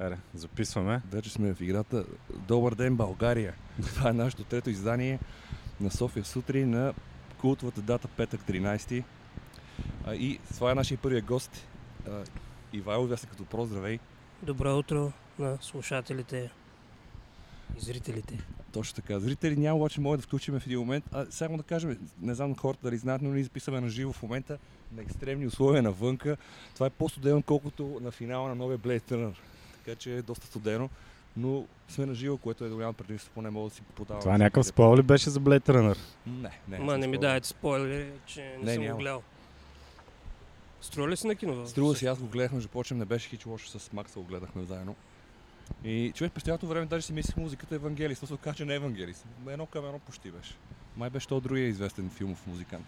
Аре, записваме. Вече сме в играта. Добър ден, България! Това е нашето трето издание на София сутрин на култовата дата петък 13. А, и това е нашия първия гост. А, Ивайло, известен като Проздравей. Добро утро на слушателите и зрителите. Точно така. Зрители няма, обаче може да включим в един момент. А само да кажем, не знам хората дали знаят, но ние записваме на живо в момента на екстремни условия навънка. Това е по-студено, колкото на финала на новия Blade Runner. Така че е доста студено. Но сме на живо, което е голямо предимство, поне мога да си подавам. Това някакъв спойл ли беше за Blade Runner? Не, не. Ма не ми дайте спойлери, че не, Не, съм няма. го гледал. Струва ли се на кино? Струва си, аз го гледах, между прочим, не беше хич лошо с Макса, го гледахме заедно. И човек през цялото време даже си мислих музиката е Евангелист, но се оказа, че не е Евангелист. Едно към едно почти беше. Май беше то другия известен филмов музикант.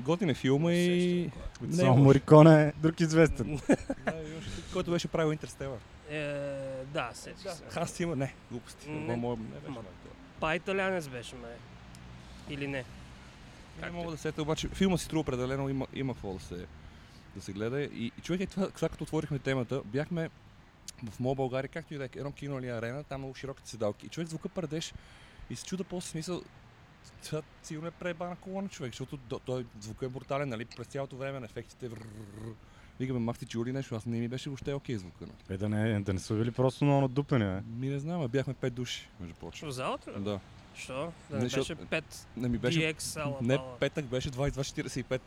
Готин е филма и... е Само лош. Мориконе е друг известен. Който беше правил Интерстелър. Е, да, сетих се. Ханс Цимър, не, глупости. Не. Не, беше. Па италянец беше, ме. Или не? Не мога да сета, обаче филма си струва определено, има, има какво да се, да се гледа. И, и човек, е това, сега като отворихме темата, бяхме в Мо България, както и да е, едно кино или арена, там много широките седалки. И човек звука пардеш и се чуда после смисъл, сигурно е пребана колона човек, защото той звука е брутален, нали, през цялото време на ефектите. Викаме, мах ти чули нещо, аз не ми беше въобще окей звука. Нали. Е, да не, да не са били просто много надупени, бе. Ми не знам, а бяхме пет души, между прочим. В залата? ли? Да. Що? Да Не, беше 5 Не ми беше... DX Не, петък беше 22.45.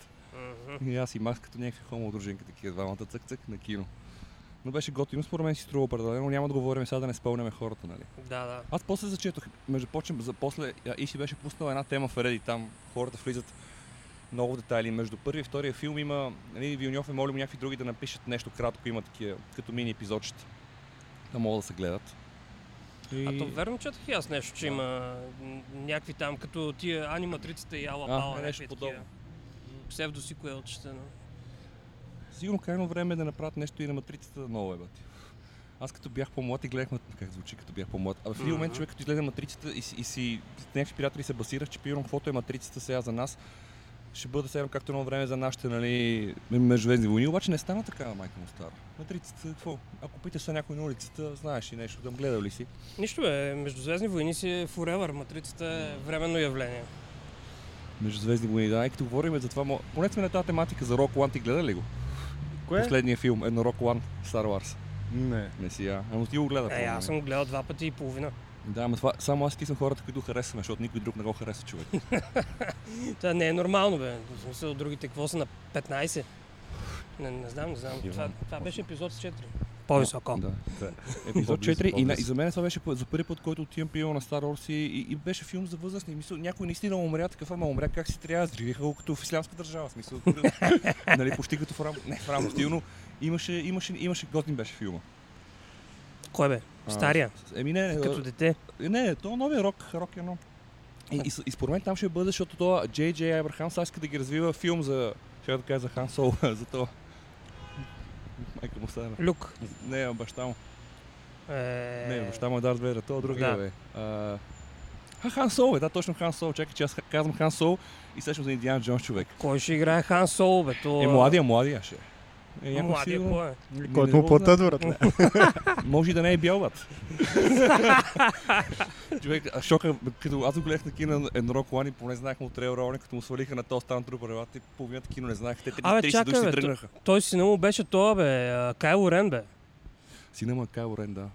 Мгм. И аз и Макс като някакви хомо дружинки, такива двамата цък-цък на кино. Но беше готино, според мен си струва определено, няма да говорим сега да не спълняме хората, нали? Да, да. Аз после зачетох, между прочим, за после и си беше пуснал една тема в Reddit, там хората влизат много детайли. Между първи и втория филм има, нали, Вилньов е молим някакви други да напишат нещо кратко, има такива, като мини епизодчета, да могат да се гледат. И... А то верно четах и аз нещо, че Да. има някакви там, като тия аниматриците и ала пала, е, нещо подобно. такива Псевдосикуелчета, но... Сигурно крайно време е да направят нещо и на матрицата ново е, бати. Аз като бях по-млад и гледах, как звучи като бях по-млад. А в един момент човек като изгледа матрицата и, си- и си с някакви приятели се басирах, че пирам каквото е матрицата сега за нас, ще бъде сега както едно време за нашите, нали, междузвездни войни, обаче не стана така, майка му стара. Матрицата, какво? Ако питаш се някой на улицата, знаеш ли нещо, да гледал ли си? Нищо бе, Междузвездни войни си е forever, матрицата е временно явление. Междузвездни войни, да, и като говорим за това, поне сме на тази тематика за Rock One, ти гледа ли го? Кое? Последния филм, едно Rock One, Star Wars. Не. Не си я. Ама ти го гледа. Е, аз съм го гледал два пъти и половина. Да, ама това, само аз и ти съм хората, които харесваме, защото никой друг не го харесва човек. Това не е нормално, бе. В смисъл, другите какво са на 15? Не, не знам, не знам. Иван, Това, това беше епизод 4. По-високо. Да. Епизод По-близо, 4 и, на, и за мен това беше за първи път, който отивам приема на Star Wars и, и, беше филм за възрастни. Мисъл, някой наистина умря такъв, ама умря как си трябва. Взривиха го като в ислямска държава. в Смисъл, нали, почти като в Рам... Не, в Рамбо стил, но имаше, имаше, имаше готин беше филма. Кой бе? А, Стария? с- Еми не, не, Като дете? не, то новия рок, рок е едно. И, и, и, според мен там ще бъде, защото това Джей Джей Абрахам сега иска да ги развива филм за, ще да кажа за Хан Соло, за това. Майка му стана. Люк. Не, баща му. Е... Не, баща му е Дарт Вейдър, то е другия, Да. бе. А, а, Хан Соло, е, да, точно Хан Соло. Чакай, че аз казвам Хан Соло и сещам за Индиана Джонс човек. Кой ще играе Хан Соло, бе? То... Е, младия, младия ще. Е. Е, някой Младия сигурно- кой е? Който му платят, братле. Може и да не е бял, бат. Човек, а шока, като аз го гледах на кино едно Рок One и поне знаех му трейл ролни, като му свалиха на този стан трупа, ревата и половината кино не знаех. Те 30 Абе, 30 чакай, души си тръгнаха. Той сина му беше това, бе. Кайло Рен, бе. Сина му е Кайл Рен, да.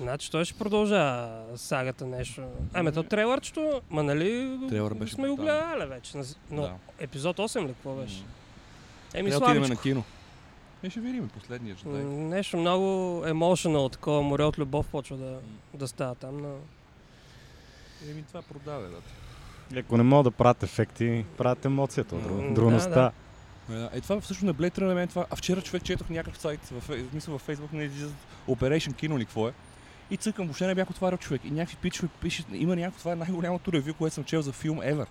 Значи той ще продължа сагата нещо. Ами то трейлърчето, ма нали Трейлър беше сме го гледали вече. Но Да. епизод 8 ли какво беше? Еми Трябва да отидем на слабичко. кино. Е, ще видим последния М, ждай. Нещо много emotional, такова море от любов почва да, да става там. Но... Еми това продава, да. Ако не могат да правят ефекти, правят емоцията, М, друг- да. Е, да. Е, това всъщност на Blade Runner, мен това. А вчера човек четох някакъв сайт, в, смисъл във Facebook не излизат Operation Kino ли какво е. И цъкам, въобще не бях отварял човек. И някакви пичове пишат, има някакво, това е най-голямото ревю, което съм чел за филм ever.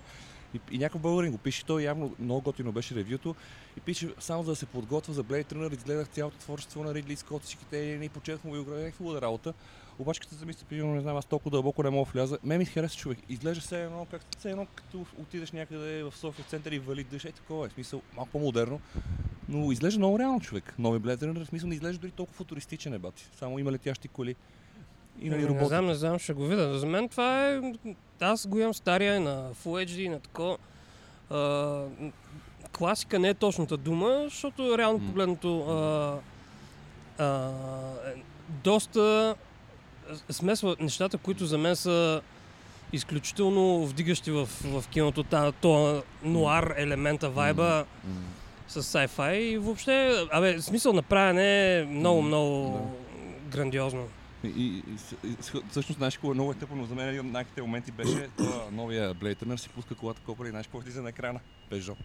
И, и някакъв българин го пише, той явно много готино беше ревюто. И пише, само за да се подготвя за Blade Runner, изгледах цялото творчество на Ридли Скот, всичките и почетах му биография, някаква луда работа. Обаче като се замисля, примерно, не знам, аз толкова дълбоко не мога вляза. Ме ми хареса човек. Изглежда все едно, как, все едно като отидеш някъде в София център и вали дъжд, е такова е. Смисъл, малко по-модерно. Но изглежда много реално човек. Нови Blade Runner, в смисъл не изглежда дори толкова футуристичен е бати. Само има летящи коли. И нали не роботи. знам, не знам, ще го видя. За мен това е... Аз го имам стария на Full HD, на тако. А, класика не е точната дума, защото реално М. погледнато а, а, е доста смесва нещата, които за мен са изключително вдигащи в, в киното, та, то нуар елемента, вайба М. с sci-fi и въобще, абе, смисъл направен е много, много грандиозно. И, и, и, всъщност, знаеш какво е много е тъпо, но за мен един от най-ките моменти беше това новия Blade Runner си пуска колата копра и знаеш какво излиза на екрана? Peugeot.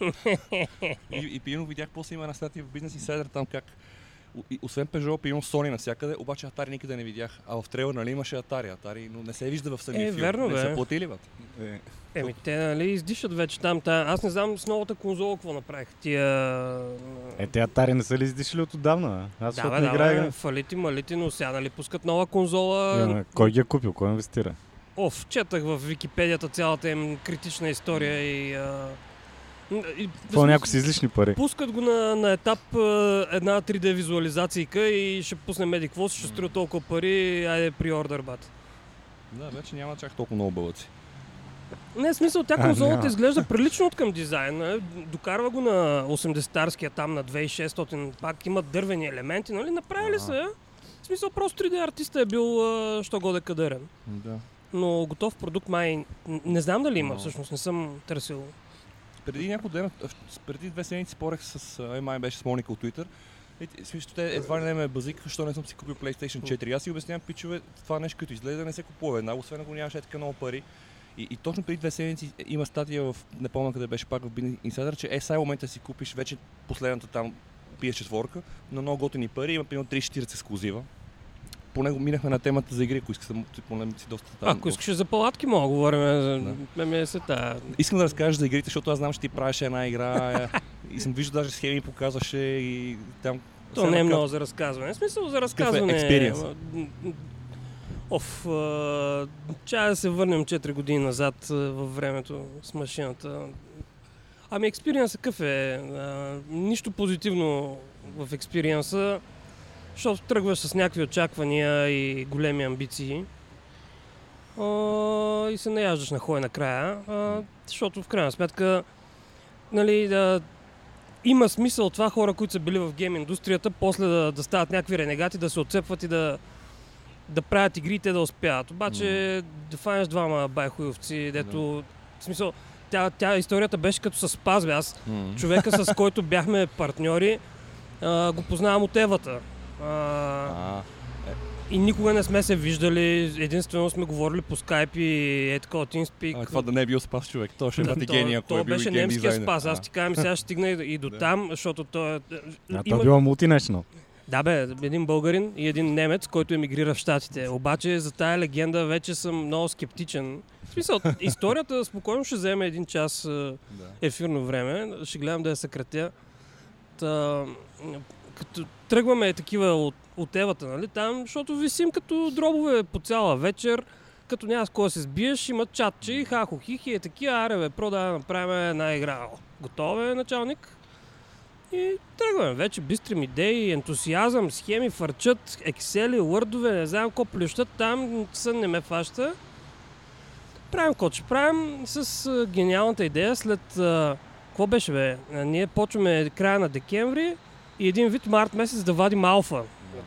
и, и пиено видях после има една статия в Business Insider там как и, освен Peugeot, пиено Sony навсякъде, обаче Atari никъде не видях. А в трейлър нали имаше Atari, Atari, но не се вижда в самия Е, филм. верно, не бе. са платили, бат. Е, Еми, те нали издишат вече там. Та... Аз не знам с новата конзола какво направих. Тия... е, те Атари не са ли издишали от отдавна? Аз да, бе, не да, играя. фалити, малити, но сега нали пускат нова конзола. Е, Кой ги е купил? Кой инвестира? Оф, четах в Википедията цялата им критична история и... А... и Това някои са излишни пари. Пускат го на, на етап една 3D визуализацийка и ще пуснем какво си, ще струва толкова пари, айде при ордер бат. Да, вече няма чак толкова много бълъци. Не, смисъл, тя конзолата изглежда прилично от към дизайна. Докарва го на 80-тарския там на 2600, пак имат дървени елементи, нали? Направили са. В смисъл, просто 3D артиста е бил, а, що годе кадърен. Да. Но готов продукт май... Не знам дали има, Но. всъщност, не съм търсил. Преди няколко дена, а, преди две седмици спорех с, май беше с Моника от Twitter. Смисъл, те едва ли не ме базикаха, защо не съм си купил PlayStation 4. Аз си обяснявам, пичове, това нещо, като изгледа, не се купува веднага, освен ако нямаше така много пари. И, и точно преди две седмици има статия в, не помня къде беше пак в Business Insider, че е, сега е момента си купиш вече последната там PS4, на много готини пари, има примерно 30-40 ексклюзива. По него минахме на темата за игри, ако искаш, поне си доста там. Ако искаш за палатки, мога да говорим. За... Да. Ме ми е. Искам да разкажеш за игрите, защото аз знам, че ти правиш една игра е, и съм виждал даже схеми показваше и там... То не е много за разказване. В смисъл за разказване. м, Оф, чая да се върнем 4 години назад във времето с машината. Ами експириенс какъв е? А, нищо позитивно в експириенса, защото тръгваш с някакви очаквания и големи амбиции. А, и се наяждаш на хой накрая, а, защото в крайна сметка нали, да, има смисъл това хора, които са били в гейм индустрията, после да, да стават някакви ренегати, да се отцепват и да, да правят игри и те да успяват. Обаче да фанеш двама байхуевци, дето... В смисъл, тя, тя историята беше като с Паз, бе. Аз М. човека, с който бяхме партньори, а, го познавам от Евата. А, А, и никога не сме се виждали, единствено сме говорили по скайп и е така от TeamSpeak. а, това да не е бил спас човек, то ще е бати гений, ако то е бил беше немския дизайнер. спас. Аз ти казвам, сега ще стигна и, и до Да. там, защото той е... А то било мултинешнъл. Да бе, един българин и един немец, който емигрира в Штатите. Обаче за тая легенда вече съм много скептичен. В смисъл, историята спокойно ще вземе един час Да. ефирно време. Ще гледам да я съкратя. Та, като тръгваме такива от, от евата, нали, там, защото висим като дробове по цяла вечер, като няма с да се сбиеш, има чатче и хахо хихи, е такива, аре бе, про да направим една игра. Готов е началник? И тръгваме вече, бистрим идеи, ентусиазъм, схеми, фърчат, ексели, върдове, не знам какво плющат там, сън не ме фаща. Правим какво ще правим с а, гениалната идея след... А, какво беше бе? А, ние почваме края на декември и един вид март месец да вадим алфа.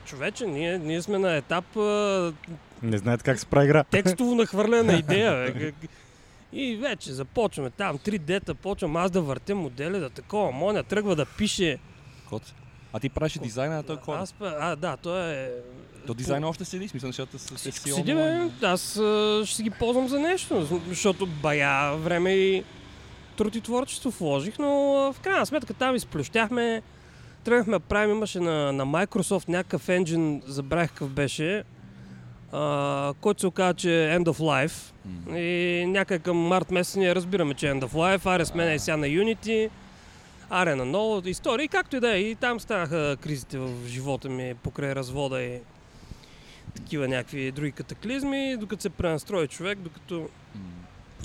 Човече, ние, ние сме на етап а, Не знаете как се прави игра. текстово нахвърляне на идея. Бе. И вече започваме там, 3D-та, почвам аз да въртя модели, да такова, Моня тръгва да пише. Кот. А ти правиш дизайна на този код. Аз, а, да, той е... То дизайна още седи, смисъл, защото с Всичко сесионно седи, бе, аз ще си ги ползвам за нещо, защото бая време и труд и творчество вложих, но в крайна сметка там изплющяхме, тръгнахме да правим, имаше на, на Microsoft някакъв енджин, забравих какъв беше, а, който се оказа, че е End of Life. М. И някъде към март месец ние разбираме, че е End of Life, аре сменя и сега на Unity, аре на ново история, и както и да е. И там станаха кризите в живота ми покрай развода и такива някакви други катаклизми, докато се пренастрои човек, докато М.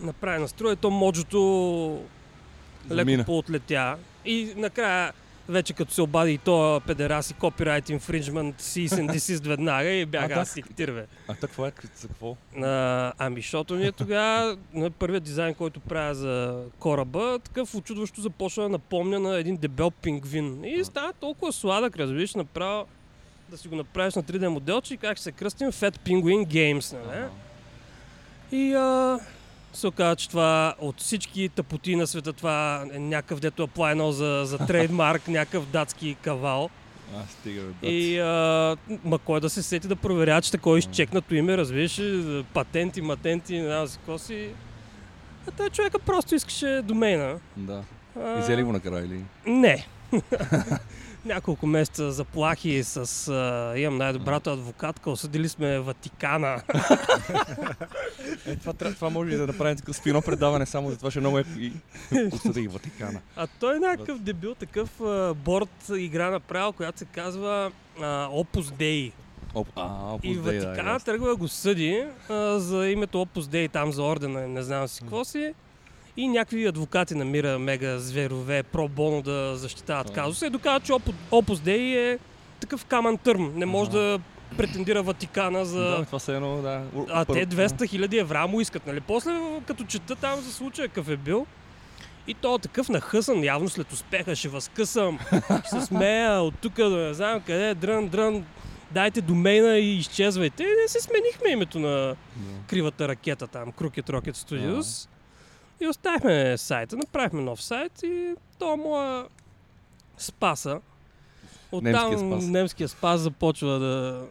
направи настрой, то моджото Замина. леко поотлетя. И накрая, вече като се обади и то педерас и копирайт инфринджмент, cease and desist веднага и бяга аз си тирве. А так какво е? За какво? А, ами, защото ние тогава, на първият дизайн, който правя за кораба, такъв очудващо започна да напомня на един дебел пингвин. И става толкова сладък, разбираш, направо да си го направиш на 3D моделче и как ще се кръстим Fat Penguin Games, нали? И а, се оказа, че това от всички тъпоти на света, това е някакъв дето аплайнал за, за трейдмарк, някакъв датски кавал. А, стига, бе. И а, ма кой да се сети да проверява, че такова изчекнато име, разбираш, патенти, матенти, не знам си какво си. А той човека просто искаше домейна. Да. А, Изели го накрая или? Не. Няколко месеца заплахи с... А, имам най-добрата адвокатка, осъдили сме Ватикана. Е, това, трябва- това може ли да направим такъв спино предаване само за това, ще е много е и осъдих Ватикана. А той е някакъв дебил, такъв а, борд игра направил, която се казва а, Opus Dei. Оп, а, Opus И Ватикана да, тръгва да го съди а, за името Opus Dei, там за ордена, не знам си какво си. И някакви адвокати намира мега зверове, про боно да защитават казуса и доказват, че Opus Dei е такъв камън търм. Не може Ага. да претендира Ватикана за... Да, това се едно, да. А те 200 хиляди евра му искат, нали? После, като чета там за случая какъв е бил, и то е такъв нахъсан, явно след успеха ще възкъсам, ще се смея от тук да не знам къде, дрън, дрън, дайте домейна и изчезвайте. И не се сменихме името на кривата ракета там, Crooked Rocket Studios. И оставихме сайта, направихме нов сайт и то моя спаса. Оттам Немския спас. немския спас започва да...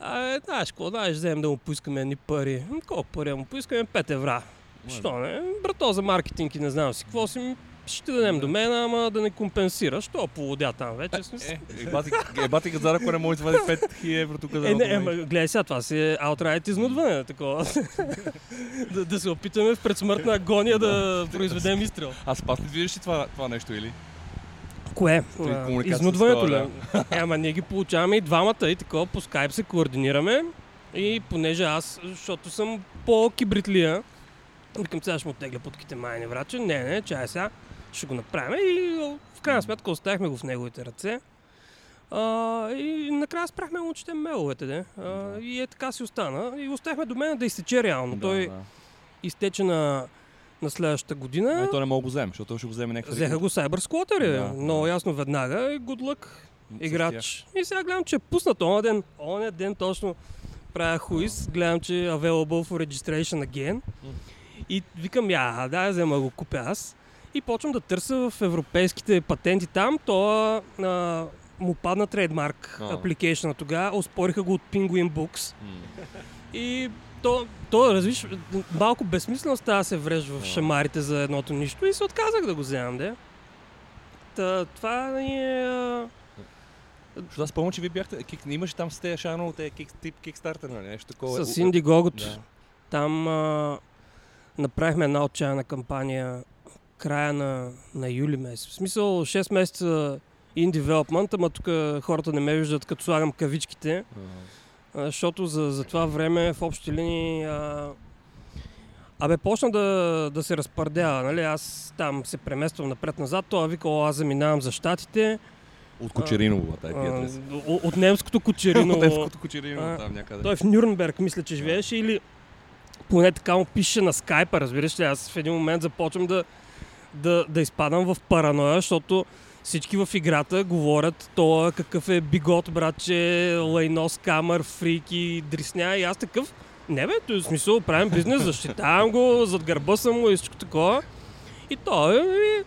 А, е, знаеш какво, знаеш, вземем да му поискаме едни пари. Колко пари му поискаме? 5 евра. Що не? Брато за маркетинг и не знам си какво си. ми, Ще дадем до мен, ама да не компенсира. Що полудя там вече? Е, е, бати, е, газара, ако не може да извади 5000 евро тук за Е, не, ема, домейн. гледай сега, това си е outright изнудване, такова. да, да се опитаме в предсмъртна агония да произведем изстрел. А спас ли виждаш ли това, това нещо или? Кое? Изнудването ли? Е, ама ние ги получаваме и двамата и такова по скайп се координираме. И понеже аз, защото съм по-кибритлия, викам сега ще му тегля подките майни враче. Не, не, чай сега, ще го направим. И в крайна сметка оставихме го в неговите ръце. А, и накрая спряхме да му четем мейловете, де. А, Да. и е така си остана. И оставихме до мен да изтече реално. Той да. изтече на, на следващата година. Ай, то не мога го вземе, защото ще го вземе някакъв. Взеха го Cyber Squatter, Да, много да. ясно веднага. И good luck, играч. И сега гледам, че е пуснат оня ден. Оня ден точно правя хуис. Гледам, че е available for registration again. И викам, я, да, взема го купя аз. И почвам да търся в европейските патенти там. То а, му падна трейдмарк апликейшна тогава. Оспориха го от Penguin Books. И то, то разбиш, малко безсмислено става се врежда в шамарите за едното нищо и се отказах да го вземам, де. Та, това ни е... Защото аз спомням, че вие бяхте, кик, имаше там с тези шано, те кик, тип кикстартер, нали? Нещо такова. С Indiegogo. Да. Там а, направихме една отчаяна кампания края на, на юли месец. В смисъл 6 месеца in development, ама тук хората не ме виждат като слагам кавичките. А, защото за, за това време в общи линии а, Абе, почна да, да се разпърдява, нали? Аз там се премествам напред-назад, той вика, аз заминавам за Штатите. От Кочериново, тази А, адрес. о- от немското кочерино. От немското Кочериново, там някъде. Той в Нюрнберг, мисля, че живееше или поне така му пише на скайпа, разбираш ли? Аз в един момент започвам да, да, да изпадам в параноя, защото всички в играта говорят това какъв е бигот, братче, лайнос, камър, фрик и дрисня. И аз такъв, не бе, той смисъл, правим бизнес, защитавам го, зад гърба съм му и всичко такова. И той е,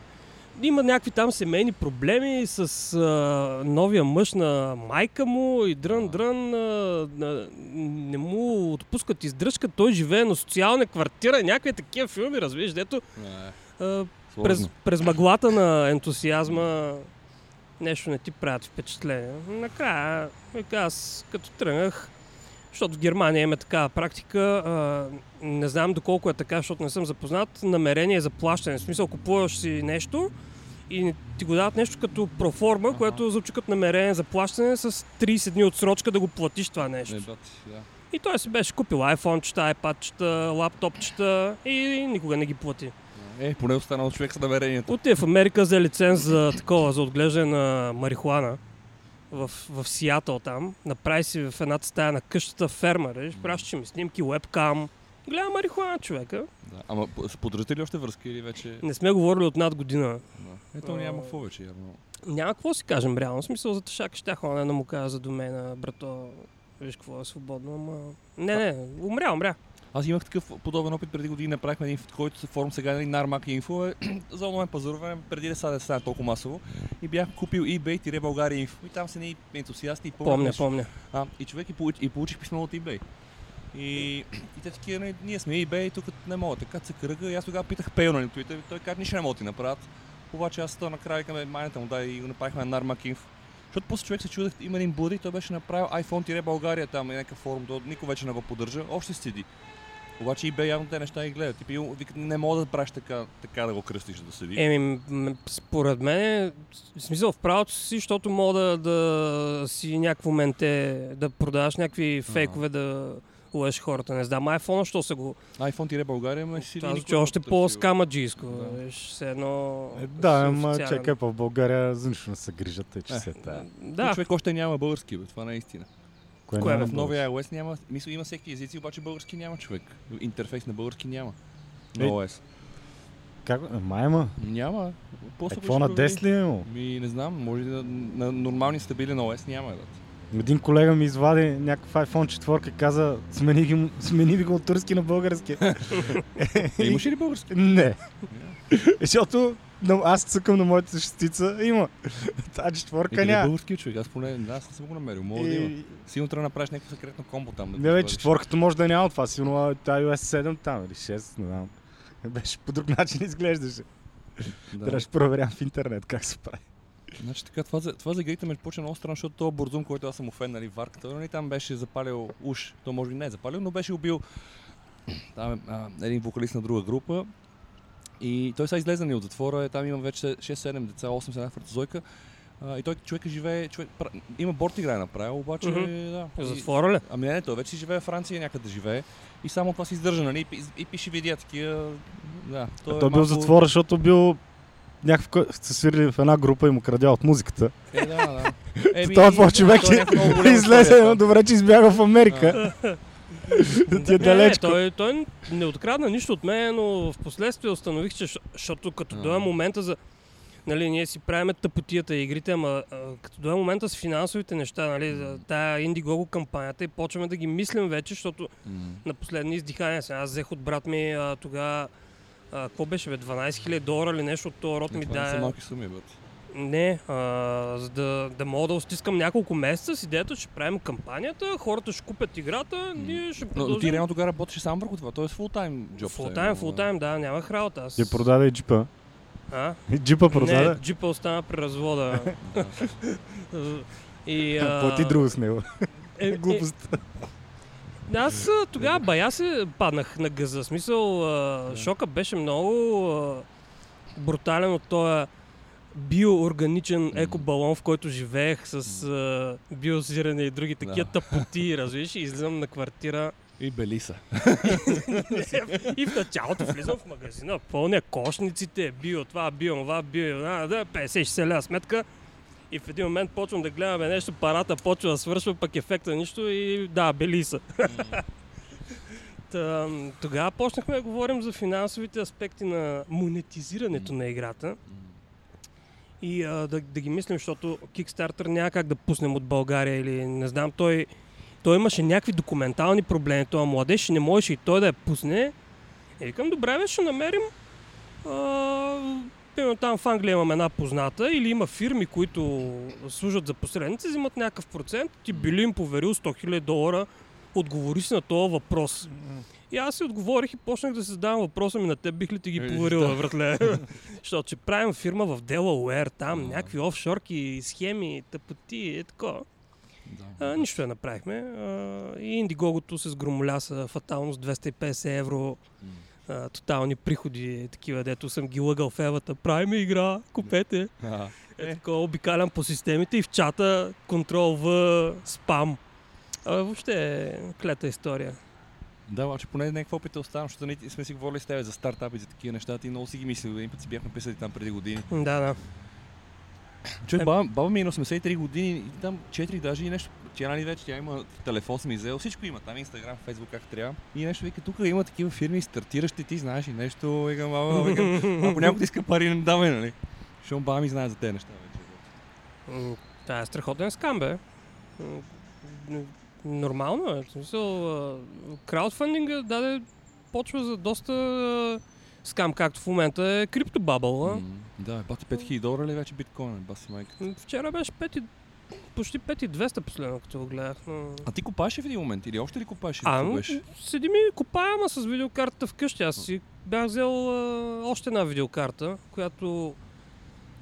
има някакви там семейни проблеми с а, новия мъж на майка му и дрън-дрън. А, не му отпускат издръжка, той живее на социална квартира, някакви такива филми, разбираш, дето а, през, през мъглата на ентусиазма нещо не ти правят впечатление. Накрая, вика, аз като тръгнах, Защото в Германия има такава практика, а, не знам доколко е така, защото не съм запознат, намерение за плащане. В смисъл, купуваш си нещо и ти го дават нещо като проформа, Аха. което звучи като намерение за плащане с 30 дни отсрочка да го платиш това нещо. Не, бат, да. И той си беше купил iPhone-чета, iPad-чета, лаптопчета и никога не ги плати. Е, поне останал човек с намерението. Отиде в Америка за лиценз за такова, за отглеждане на марихуана в, в Сиатъл там. Направи си в едната стая на къщата ферма, реш, пращаше ми снимки, вебкам. Гледа марихуана човека. Да. Ама поддържате ли още връзки или вече... Не сме говорили от над година. Да. Ето няма какво вече, явно. Няма какво си кажем реално. В смисъл за тъшак ще ходя да му кажа за домена, брато. Виж какво е свободно, ама... Не, не, умря, умря. Аз имах такъв подобен опит преди години, направихме един, в който се форум сега, нали, Нармак Инфо е за онлайн пазаруване, преди да стане, стане толкова масово. И бях купил eBay България Инфо. И там са ни ентусиасти и Помня, помня. помня. А, и човек и, получ, и получих писмо от eBay. И, и те такива, нали, ние сме eBay, тук не мога, така се кръга. И аз тогава питах Пейо на Twitter, и той каза, нищо не могат да ти направят. Обаче аз то накрая към майната му дай и го направихме на Narmak Info. Защото после човек се чудех, има един буди, той беше направил iPhone-България там, някакъв форум, то никой вече не го поддържа, още седи. Обаче eBay явно те неща ги гледат. Типи, викат, не мога да правиш така, така да го кръстиш да седи. Еми, според мен, в смисъл в правото си, защото мога да, да си някакво менте, да продаваш някакви фейкове, да лъжеш хората. Не знам, iPhone, що са го... iPhone-България ме сили. Това звучи още по-скамаджийско. Да. Все едно... Е, да, си ама чакай, в България за нищо не се грижат, че Е, се тая. Да. Човек още няма български, бе. това не е истина. Кое Кое е В новия iOS няма, мисля, има всеки езици, обаче български няма човек. Интерфейс на български няма. На Ей. OS. Как? Е, Майма? Няма. Е, После какво на 10 ли е? Ми, не знам, може да, на нормални стабилен OS няма. Да. Един колега ми извади някакъв iPhone 4 и каза, смени, ги, смени го от турски на български. Е, имаш ли български? Не. Защото но аз цъкам на моята шестица, има. Е, четворка е няма. български човек? Аз поне аз не съм го намерил. Мога да има. И... Сигурно трябва да направиш някакво секретно комбо там. Да Не, бе, четворката може да няма това, сигурно iOS 7 там или 6, не знам. Беше по друг начин изглеждаше. Да. Трябваше проверявам в интернет как се прави. Значи така, това за, това за игрите ме почна много странно, защото този Борзум, който аз съм офен, нали, варката, нали, там беше запалил уж, то може би не е запалил, но беше убил там, е, а, един вокалист на друга група. И той сега излезе ни от затвора, е, там има вече 6-7 деца, 8 с една фартозойка. А, и той човека живее, човек, има борт игра е направил, обаче Мгм. да. И- затвора ли? Ами не, не, той вече си живее в Франция някъде живее. И само това се издържа, нали? И, и, и пише видеа такива. Да, той, Той бил в затвора, защото бил някакъв, са свирили в една група и му крадя от музиката. Е, да, да. Човек е много голяма излезе, добре, че избяга в Америка. Да ти е Не, далечко. той, той не открадна нищо от мен, но в последствие установих, че защото като дойде момента за... Нали, ние си правиме тъпотията и игрите, ама а, като дойде момента с финансовите неща, нали, за тая Indiegogo кампанията и почваме да ги мислим вече, защото М. на последни издихания сега аз взех от брат ми тогава какво беше бе, 12 000 долара или нещо от този род ми това не са малки суми, бе. Не, а, за да, да мога да остискам няколко месеца с идеята, ще правим кампанията, хората ще купят играта, ние ще продължим. но ти реално тогава работеше само върху това. Той е фултайм джоб. Фултайм, фултайм, да, нямах работа. Аз... Ти продаде и джипа. А? И джипа Не, продаде. джипа остана при развода. и, а... Плати друго с него. Е, е, Глупост. аз а, тогава бая се паднах на гъза. В Смисъл, а, шока беше много а, брутален от този биоорганичен екобалон, в който живеех с а, биосиране и други такива Да. тъпоти, разбираш, и излизам на квартира. И Белиса. и в началото влизам в магазина, пълня кошниците, био това, био това, био, да, 50-60 ля сметка. И в един момент почвам да гледам бе, нещо, парата почва да свършва, пък ефекта нищо и да, бели са. Та, тогава почнахме да говорим за финансовите аспекти на монетизирането на играта и а, да, да ги мислим, защото Kickstarter няма как да пуснем от България или не знам, той, той имаше някакви документални проблеми, това младеж не можеше и той да я пусне. И викам, добре, бе, ще намерим. А, там в Англия имам една позната или има фирми, които служат за посредници, взимат някакъв процент, ти били им поверил 100 000 долара, отговори си на този въпрос. И аз си отговорих и почнах да се задавам въпроса ми на теб, бих ли ти ги Е, поверил, да. бе, братле? Защото ще правим фирма в Делауер, там А. някакви офшорки, схеми, тъпоти, е такова. Да. А, нищо не направихме. А, и Indiegogo се сгромоляса фатално с 250 евро а, тотални приходи, такива, дето съм ги лъгал в евата. Правиме игра, купете. А, Е, такова обикалям по системите и в чата контрол в спам. А, въобще е клета история. Да, обаче поне някакво опит е останал, защото ние сме си говорили с теб за стартапи, за такива неща. Ти много си ги мислил. Един път си бяхме писали там преди години. Да, да. Човек, Е. баба, баба ми е на 83 години и там 4 даже и нещо. Тя нали вече, тя има телефон съм взел, всичко има там, Инстаграм, Фейсбук, как трябва. И нещо вика, тук има такива фирми, стартиращи, ти знаеш и нещо, вика, мама, вика, ако някой иска пари, не давай, нали? Защото баба ми знае за тези неща вече. Това е страхотен скам, бе. Нормално е. В смисъл, краудфандинга даде почва за доста скам, както в момента е криптобабъл. М, Да, бати 5000 долара ли вече биткоин, баси майка. Вчера беше 5 и, почти 5200 последно, като го гледах. Но... А ти купаш ли в един момент или още ли купаш? А, но, седи ми, купая, ама с видеокартата вкъщи. Аз си бях взел а, още една видеокарта, която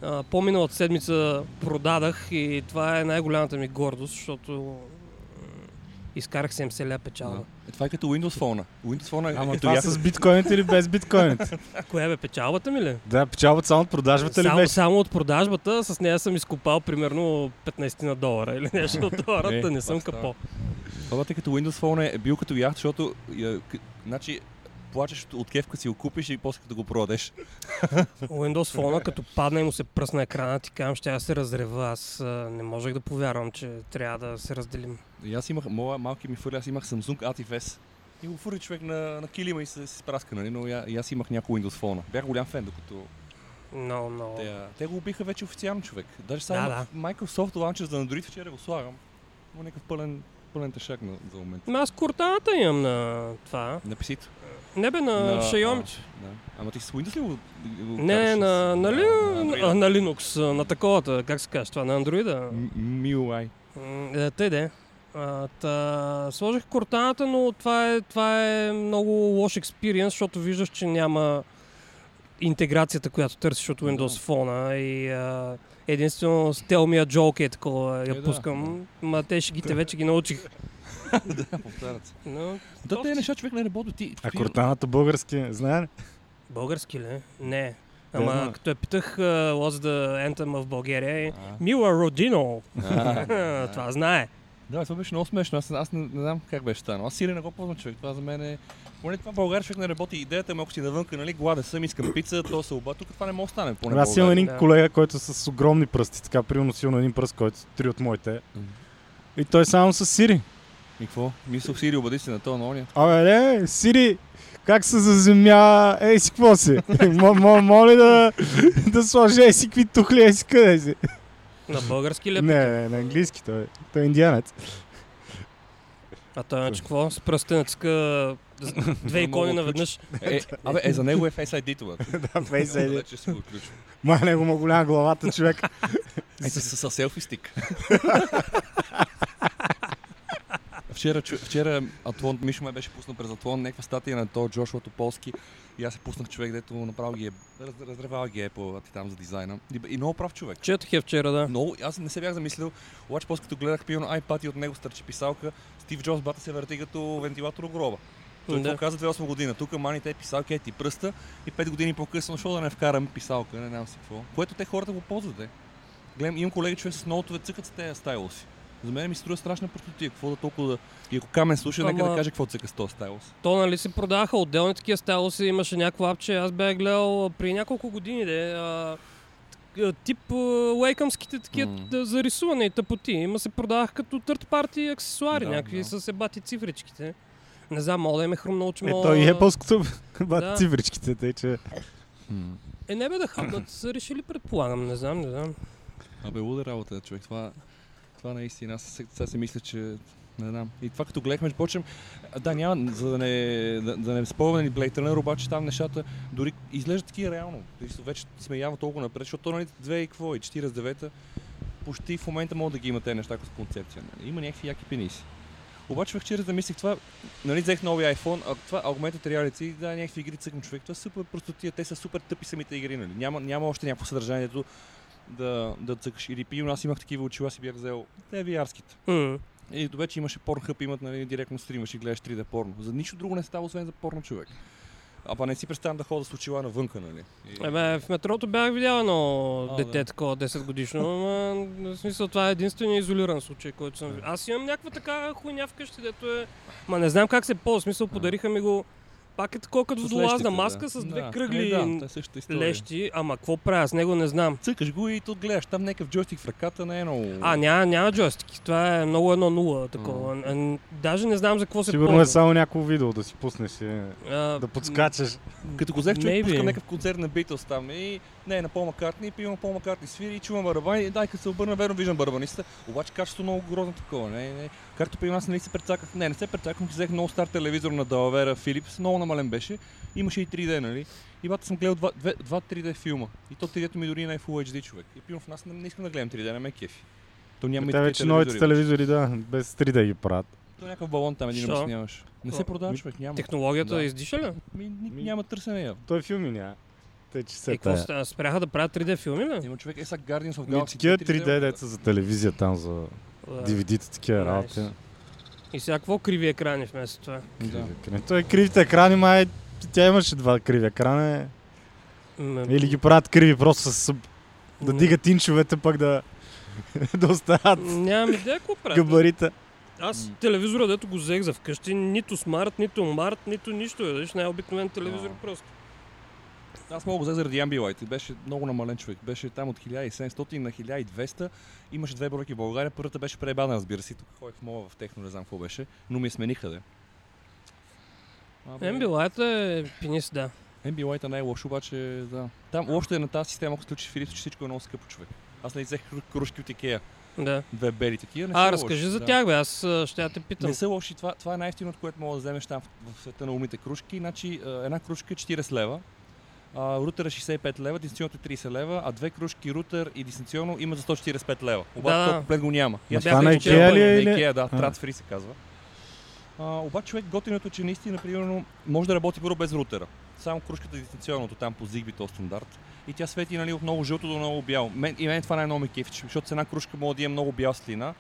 а, по-миналата седмица продадах и това е най-голямата ми гордост, защото изкарах 70 ля печалба. Да. Е, това е като Windows Phone. Windows Phone е Ама това я- с биткоините или без биткоините? Коя бе печалбата ми ли? да, печалбата само от продажбата ли само, беше? само от продажбата, с нея съм изкопал примерно 15 на долара или нещо от долара, Е, да не съм капо. Това е като Windows Phone е бил като яхт, защото я, к- значи, плачеш от кефка си го купиш и после като го продадеш. Windows Phone, като падна и му се пръсна екрана, ти казвам, ще я се разрева. Аз а, не можех да повярвам, че трябва да се разделим. И аз имах, моя малки ми фърли, аз имах Samsung Atif S. И го фурли човек на, на килима и се, се спраска, нали? Но я, и аз имах някой Windows Phone. Бях голям фен, докато Много, много. те, те го убиха вече официално човек. Даже само Да, Microsoft Launcher за Android вчера го слагам. Има някакъв пълен, пълен тъшак на, за момент. Ама Аз кортаната имам на това. На писито. Не бе, на, на Xiaomi. Да. Ама ти с Windows ли го, го Не, на, на на, Android? на Linux, на таковата, как се казва това, на Android. MIUI. Е, Тъй де. А, та, сложих кортаната, но това е, това е много лош експириенс, защото виждаш, че няма интеграцията, която търсиш от Windows Phone и а, единствено с Tell Me a Joke е такова, Е, я да, пускам. Ма те шегите вече ги научих. да, повтарят се. Но, Да, те неща човек не работи. Ти, А кортаната български, е, знае ли? български ли? Не. Ама знам. като я питах uh, What's the Anthem в България, е. Мила Родино. Това знае. Да, това беше много смешно. Аз, аз не, не, знам как беше станало. Аз Сири не го ползвам човек. Това за мен е... Поне това в България човек не работи. Идеята е, ако си навънка, нали, гладен съм, искам пица, то се оба. Тук това не може да стане. Поне в Аз имам един Да. колега, който е с огромни пръсти, така примерно силно един пръст, който три от моите. И той само с Сири. И какво? Мислох Сири, обади се на то, на ония. Абе, не, Сири, как се заземя, ей си какво си? Моля да, да сложи ей си какви тухли, ей си къде си. На български ли? е Не, не, на английски, той, той е индианец. А той значи какво? С пръстенецка две икони наведнъж. Е, абе, е, за него е Face ID това. да, Face ID. Вече го отключва. Ма него му голяма главата човек. Е, с, с селфи стик. Вчера, вчера Атлон, Мишо ме беше пуснал през Атлон някаква статия на то Джошуа Тополски и аз се пуснах човек, дето направо ги е, раз, разревал ги е по там за дизайна. И, и много прав човек. Четох я вчера, да. Много, аз не се бях замислил, обаче после като гледах пиано iPad и от него стърчи писалка, Стив Джобс бата се върти като вентилатор у гроба. Той Да. каза 2008 година. Тук маните писалки е ти пръста и 5 години по-късно, защо да не вкараме писалка, не знам си какво. Което те хората го ползват, де. Гледам, имам колеги човек с ноутове, цъкат с тези стайлоси. За мен ми се струва страшна простотия. Какво да толкова да... И ако камен слуша, нека Ама- да каже какво цъка с този стайлос. То нали се продаваха отделни такива стайлоси, имаше някакво апче, аз бях гледал при няколко години, де, а, тип лейкъмските такива да, за рисуване и тъпоти. Има се продаваха като third party аксесуари, Да, някакви да. с ебати цифричките. Не знам, мога да им е хрумнало, че Е, мога... той и Apple-ското Да. бат цифричките, тъй че... Е, не бе да хапнат, са решили, предполагам, не знам, не знам. Абе, луда работа, човек. Това, това наистина. Аз се- сега си мисля, че не знам. И това като гледахме, почнем. Да, няма, за да не, да, да не спомняме ни Blade Runner, обаче там нещата дори изглеждат такива реално. Вече сме явно толкова напред, защото нали, 2 и какво и 49-та, почти в момента могат да ги има тези неща с концепция. Нали. Има някакви яки пениси. Обаче вчера замислих това, нали взех новия iPhone, а това Augmented Reality, да, някакви игри цъкам човек, това е супер простотия, те са супер тъпи самите игри, нали? Няма, няма още някакво съдържанието. Да, да цъкаш. Или примерно аз имах такива очила, си бях взел те VR-ските. М. И до вече имаше порнхъп, имат нали, директно стримаш и гледаш 3D порно. За нищо друго не става, освен за порно човек. А па не си представям да ходя с очила навънка, нали? И... Ебе, в метрото бях видял едно А, дете да. такова 10 годишно, но в смисъл това е единствения изолиран случай, който съм видял. Аз имам някаква така хуйня вкъщи, дето е... Ма не знам как се ползва, смисъл подариха ми го... Пак е такова като водолазна маска да. с две да. кръгли Е, да, е лещи, ама какво правя с него не знам. Цъкаш го и тут гледаш там някакъв джойстик в ръката, не е много... А, няма, няма джойстики. Това е много едно нула такова. А, н- Даже не знам за какво се Сигурно ползва. е само някакво видео да си пуснеш и А, да подскачаш. Като го взех човек, Maybe. пуска някакъв концерт на Beatles там и не, на Пол Маккартни, и пивам Пол Маккартни свири и чувам барабани и дай като се обърна, верно виждам барабаниста, обаче качеството много грозно такова, не, не. Както при нас нали се прецаках, не, не се прецаках, взех много стар телевизор на Далавера Philips, много намален беше, имаше и 3D, нали? И бата съм гледал два, две, два 3D филма. И то 3D-то ми дори не е Full HD човек. И пивам в нас не, не искам да гледам 3D, не ме е кефи. То няма и Те вече новите телевизори, да, без 3D ги правят. То някакъв балон там един обясняваш. Не се продава човек, няма. Технологията Да. издиша ли? Ми, Ми- няма търсене явно. Той филми няма. Те, че се какво тая. ста- спряха да правят 3D филми ли? Има човек, е сега Guardians of Galaxy. такива 3D 3D деца за телевизия там, за Да. DVD-та, такива Nice. работи. И сега какво криви екрани вместо това? Да. Криви екрани. Той кривите екрани, май тя имаше два криви екрана. Или ги правят криви, просто с, да дигат инчовете, пък да, да остават Нямам идея какво правят. габарита. Аз телевизора, дето го взех за вкъщи, нито смарт, нито март, нито нищо. е. Виж, най-обикновен телевизор А. просто. Аз мога да взех заради и Беше много намален човек. Беше там от 1700 на 1200. Имаше две бройки в България. Първата беше пребана, разбира се. Тук ходих в мола в техно, не знам какво беше. Но ми смениха, де. Ambilight е пенис, да. Ambilight е лошо, обаче да. Там лошото е на тази система, ако включиш Philips, че всичко е много скъпо човек. Аз не взех кру- кружки от Ikea. да. Две бели такива. Не А, разкажи лоши, за да. тях, бе. Аз ще я те питам. Не са лоши. Това, това е най-ефтиното, което мога да вземеш там в, в света на умните кружки. Значи една кружка е 40 лева, а, рутера 65 лева, дистанционното е 30 лева, а две кружки рутер и дистанционно има за 145 лева. Обаче Да. да. комплект го няма. Аз това на Ikea ли е Ikea, да, Free се казва. А, обаче човек готиното, е, че наистина, примерно, може да работи първо без рутера. Само кружката дистанционното там по Zigbee, то стандарт. И тя свети нали, от много жълто до много бял. Мен, и мен това най-много ме кефи, защото с една кружка може да има много бял слина,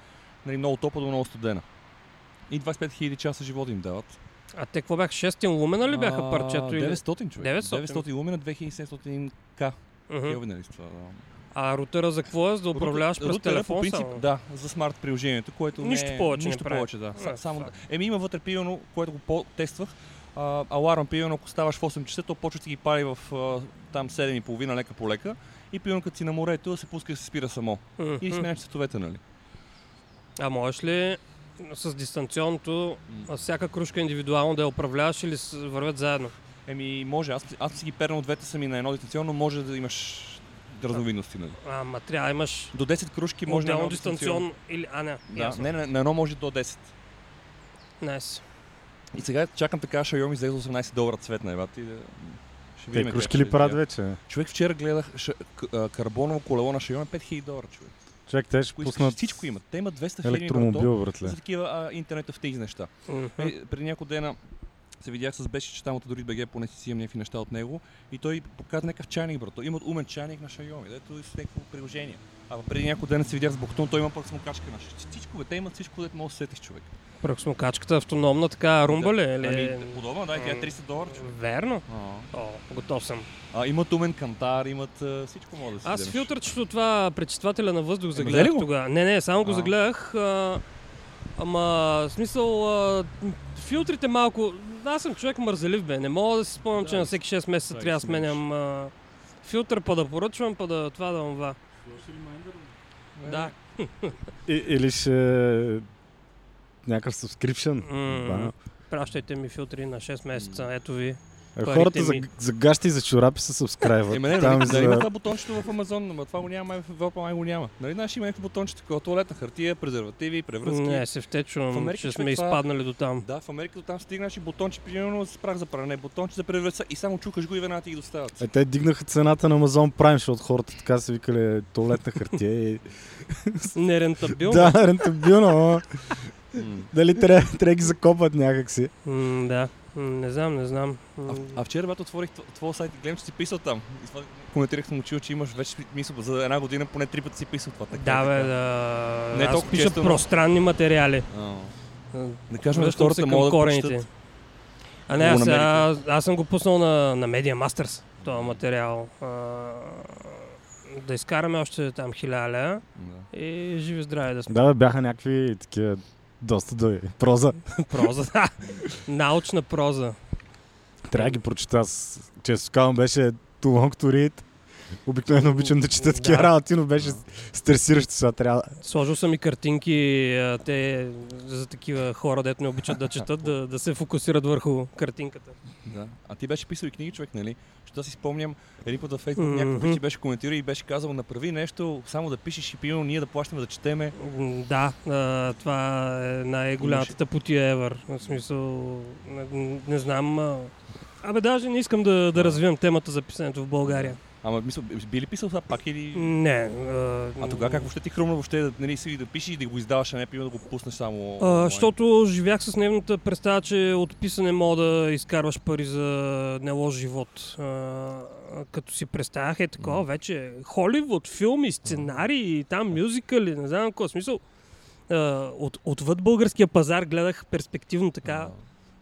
нали, много топла до много студена. И 25 000 часа живот им дават. А те какво бяха? 6 лумена ли бяха парчето? Или... 900 човек. 900? 900 лумена, 2700 к. Мгм. Келвин, с това? Да. А рутера за какво е? За да управляваш през Рутера, телефон по принцип, само? да, за смарт приложението, което Нищо не повече не нищо прави. повече, да. А, само, фак. еми има вътре пилено, което го по- тествах. А, аларм пилено, ако ставаш в 8 часа, то почва да ги пали в а, там 7.30 лека по лека. И пилено, като си на морето, да се пуска и се спира само. Мгм. И сменяш цветовете, нали? А можеш ли с дистанционното а всяка кружка индивидуално да я управляваш или с- вървят заедно? Еми, може. Аз, аз си ги перна от двете сами на едно дистанционно, може да имаш разновидности, нали? А, ма трябва да имаш До 10 кружки може на отделно едно дистанционно. или... А, не, Да, ясно. не, не, на едно може до 10. Найс. И сега чакам така Xiaomi излезе 18 долара цветна, ебати. да- Ще Те видим кружки как ли правят вече? Човек вчера гледах а, карбоново колело на Xiaomi 5000 долара, човек. Човек, те ще пуснат Всичко имат. Те имат 200 фирми брато, електромобил, братле. за такива а, интернет of things неща. Мгм. Е, преди няколко дена се видях с Беши, че там от дори БГ, поне си имам някакви неща от него. И той показа някакъв чайник, брато. Имат умен чайник на Xiaomi, дето е с някакво приложение. А преди няколко дена се видях с Бухтун, той има пък смокачка на всичко, бе. Те имат всичко, дето може да сетиш човек. Пръксмокачката автономна, така румба ли? е? Или... Ами, подобно, да, тя е 300 долара. Верно? О, готов съм. а, имат умен кантар, имат а, всичко може да си Аз вземеш. филтърчето това пречиствателя на въздух взели загледах тогава. Не, не, само го А. загледах. А, ама, в смисъл, а, филтрите малко... Аз съм човек мързелив, бе. Не мога да си спомням, Да, че на всеки 6 месеца да, трябва да сменям а, филтър, па да поръчвам, па да това да това. Е, Да. Или ще... Някакъв subscription. Ба. Пращайте ми филтри на 6 месеца, ето ви. Е, парите Хората за, ми. за гащи и за чорапи се сабскрайват. Е, ме, не, Там да, за... има това бутончето в Амазон, но това го няма, май в Европа май го няма. Нали знаеш, има някакво бутонче, такова туалетна хартия, презервативи, превръзки. Не, се втечвам, Америка, че сме това- изпаднали до там. Да, в Америка до там стигнаш и бутонче, примерно с прах за пране, бутонче за превръзка и само чукаш го и веднага ти ги доставят. Е, те дигнаха цената на Amazon Prime, защото хората така са викали туалетна хартия и... Нерентабилно. да, рентабилно. Дали трябва, да ги закопат някакси. М, да. М, Не знам, не знам. А, М, а вчера, когато отворих тво- твоя сайт и гледам, че си писал там. И това коментирах съм учил, че имаш вече мисъл за една година поне три пъти си писал това. Така, Да, бе, да. Не Аз толкова пиша често, но- пространни материали. А, Да кажем, да Връщам се хората към могат да корените. прочитат. А не, Го аз, намерите. аз, аз съм го пуснал на, на Media Masters, този материал. А, да изкараме още там хиляда Да. и живи здраве да сме. Да, бе, бяха някакви такива доста дълги. Проза. Проза, да. Научна проза. Трябва да ги прочета. Често казвам, беше too long to read. Обикновено обичам да чета такива Да. работи, но беше стресиращо сега. Трябва. Сложил съм и картинки, те за такива хора, дето не обичат да четат, да, да се фокусират върху картинката. Да. А ти беше писал и книги, човек, нали? Защото аз си спомням, един път във Фейсбук Мгм. някакъв ти беше коментирал и беше казал, направи нещо, само да пишеш и пилно, ние да плащаме да четеме. Да, това е най-голямата тъпотия ever. В смисъл, не, не знам. А... Абе, даже не искам да, да развивам темата за писането в България. Ама мисля, би ли писал това пак или... Не. А, А тогава как въобще ти хрумна въобще да, нали, си да пишеш и да го издаваш, а не примерно да го пуснеш само А, защото живях с дневната представа, че от писане мога да изкарваш пари за нелош живот. А, като си представях е такова вече Холивуд, филми, сценарии, там мюзикали, не знам какво смисъл. А, от, отвъд българския пазар гледах перспективно така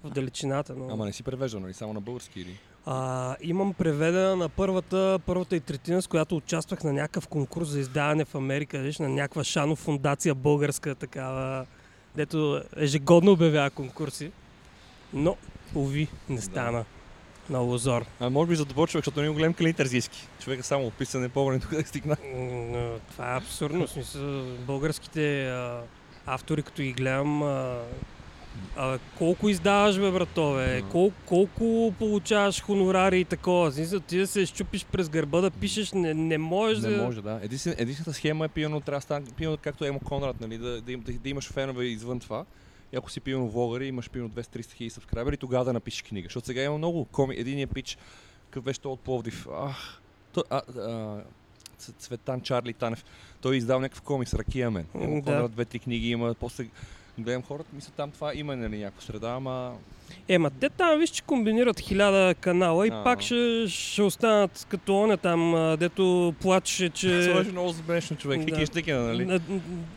в далечината. Но... Ама не си превеждал, нали? Само на български или? А, имам преведена на първата, първата и третина, с която участвах на някакъв конкурс за издаване в Америка, виж, на някаква Шано фундация българска такава, дето ежегодно обявява конкурси. Но, уви, не стана. На Лозор. А може би за добър човек, защото не клин тързийски. Човек е само описан, не помня тук да стигна. М, Това е абсурдно. Смисъл, българските а, автори, като ги гледам, а, а, колко издаваш, бе, братове? М. Кол, колко получаваш хонорари и такова? Смисъл, ти да се щупиш през гърба да пишеш, не, не можеш Не да... може, да. Единствен, единствената схема е пиано, трябва да стане, пиано, както Емо Конрад, нали, да, да, да, да имаш фенове извън това. И ако си пиано влогър и имаш пиано 200-300 хиляди сабскрайбери, тогава да напишеш книга. Защото сега има много коми. Единият пич, какъв беше от Пловдив. Ах, то, а, а, Цветан Чарли Танев. Той е издал някакъв комикс, Ракия мен. Емо. Конрад две-три книги има. После гледам хората, мисля там това има нали, някаква среда, ама Ема, те там виж, че комбинират хиляда канала и А. пак ще, ще останат като оня там, а, дето плачеше, че... Това беше много смешно човек. Да. Хики щекена, нали? На-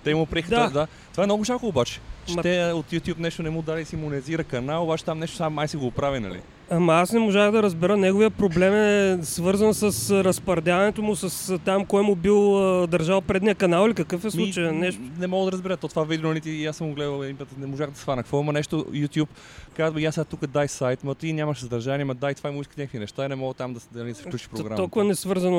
Те му приеха. Да. Да. Това е много жалко обаче. Че Ма- те от YouTube нещо не му дали си монетизира канал, обаче там нещо сам май си го оправи, нали? Ама аз не можах да разбера. Неговия проблем е свързан с разпардяването му, с там кой му бил а, държал предния канал или какъв е случая. Ми, Нещо. Не мога да разбера. То това видео, нали, ти- и аз съм го гледал един път, не можах да свана. Какво има нещо, YouTube казва, я сега тук дай сайт, ма ти нямаш съдържание, ма дай това и му искат някакви неща и не мога там да, се- да, да се включи програма. Толкова несвързано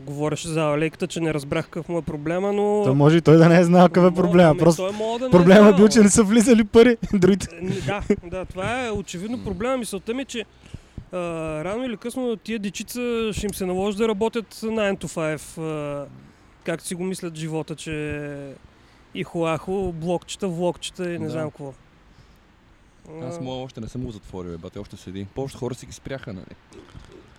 говореше за лейката, че не разбрах какъв му е проблема, но... То може и той да не е знал какъв е проблема. ами Просто той мога да не проблема е бил, че не са влизали пари. Другите. Е, Да, да, това е очевидно проблема. Мисълта ми е, че а, рано или късно тия дечица ще им се наложи да работят 9 to 5, а, както си го мислят живота, че и хуахо, блокчета, влогчета и не Да. знам какво. Аз А, мога още не съм го затворил, бе, бате, още седи. Повечето хора си ги спряха, нали?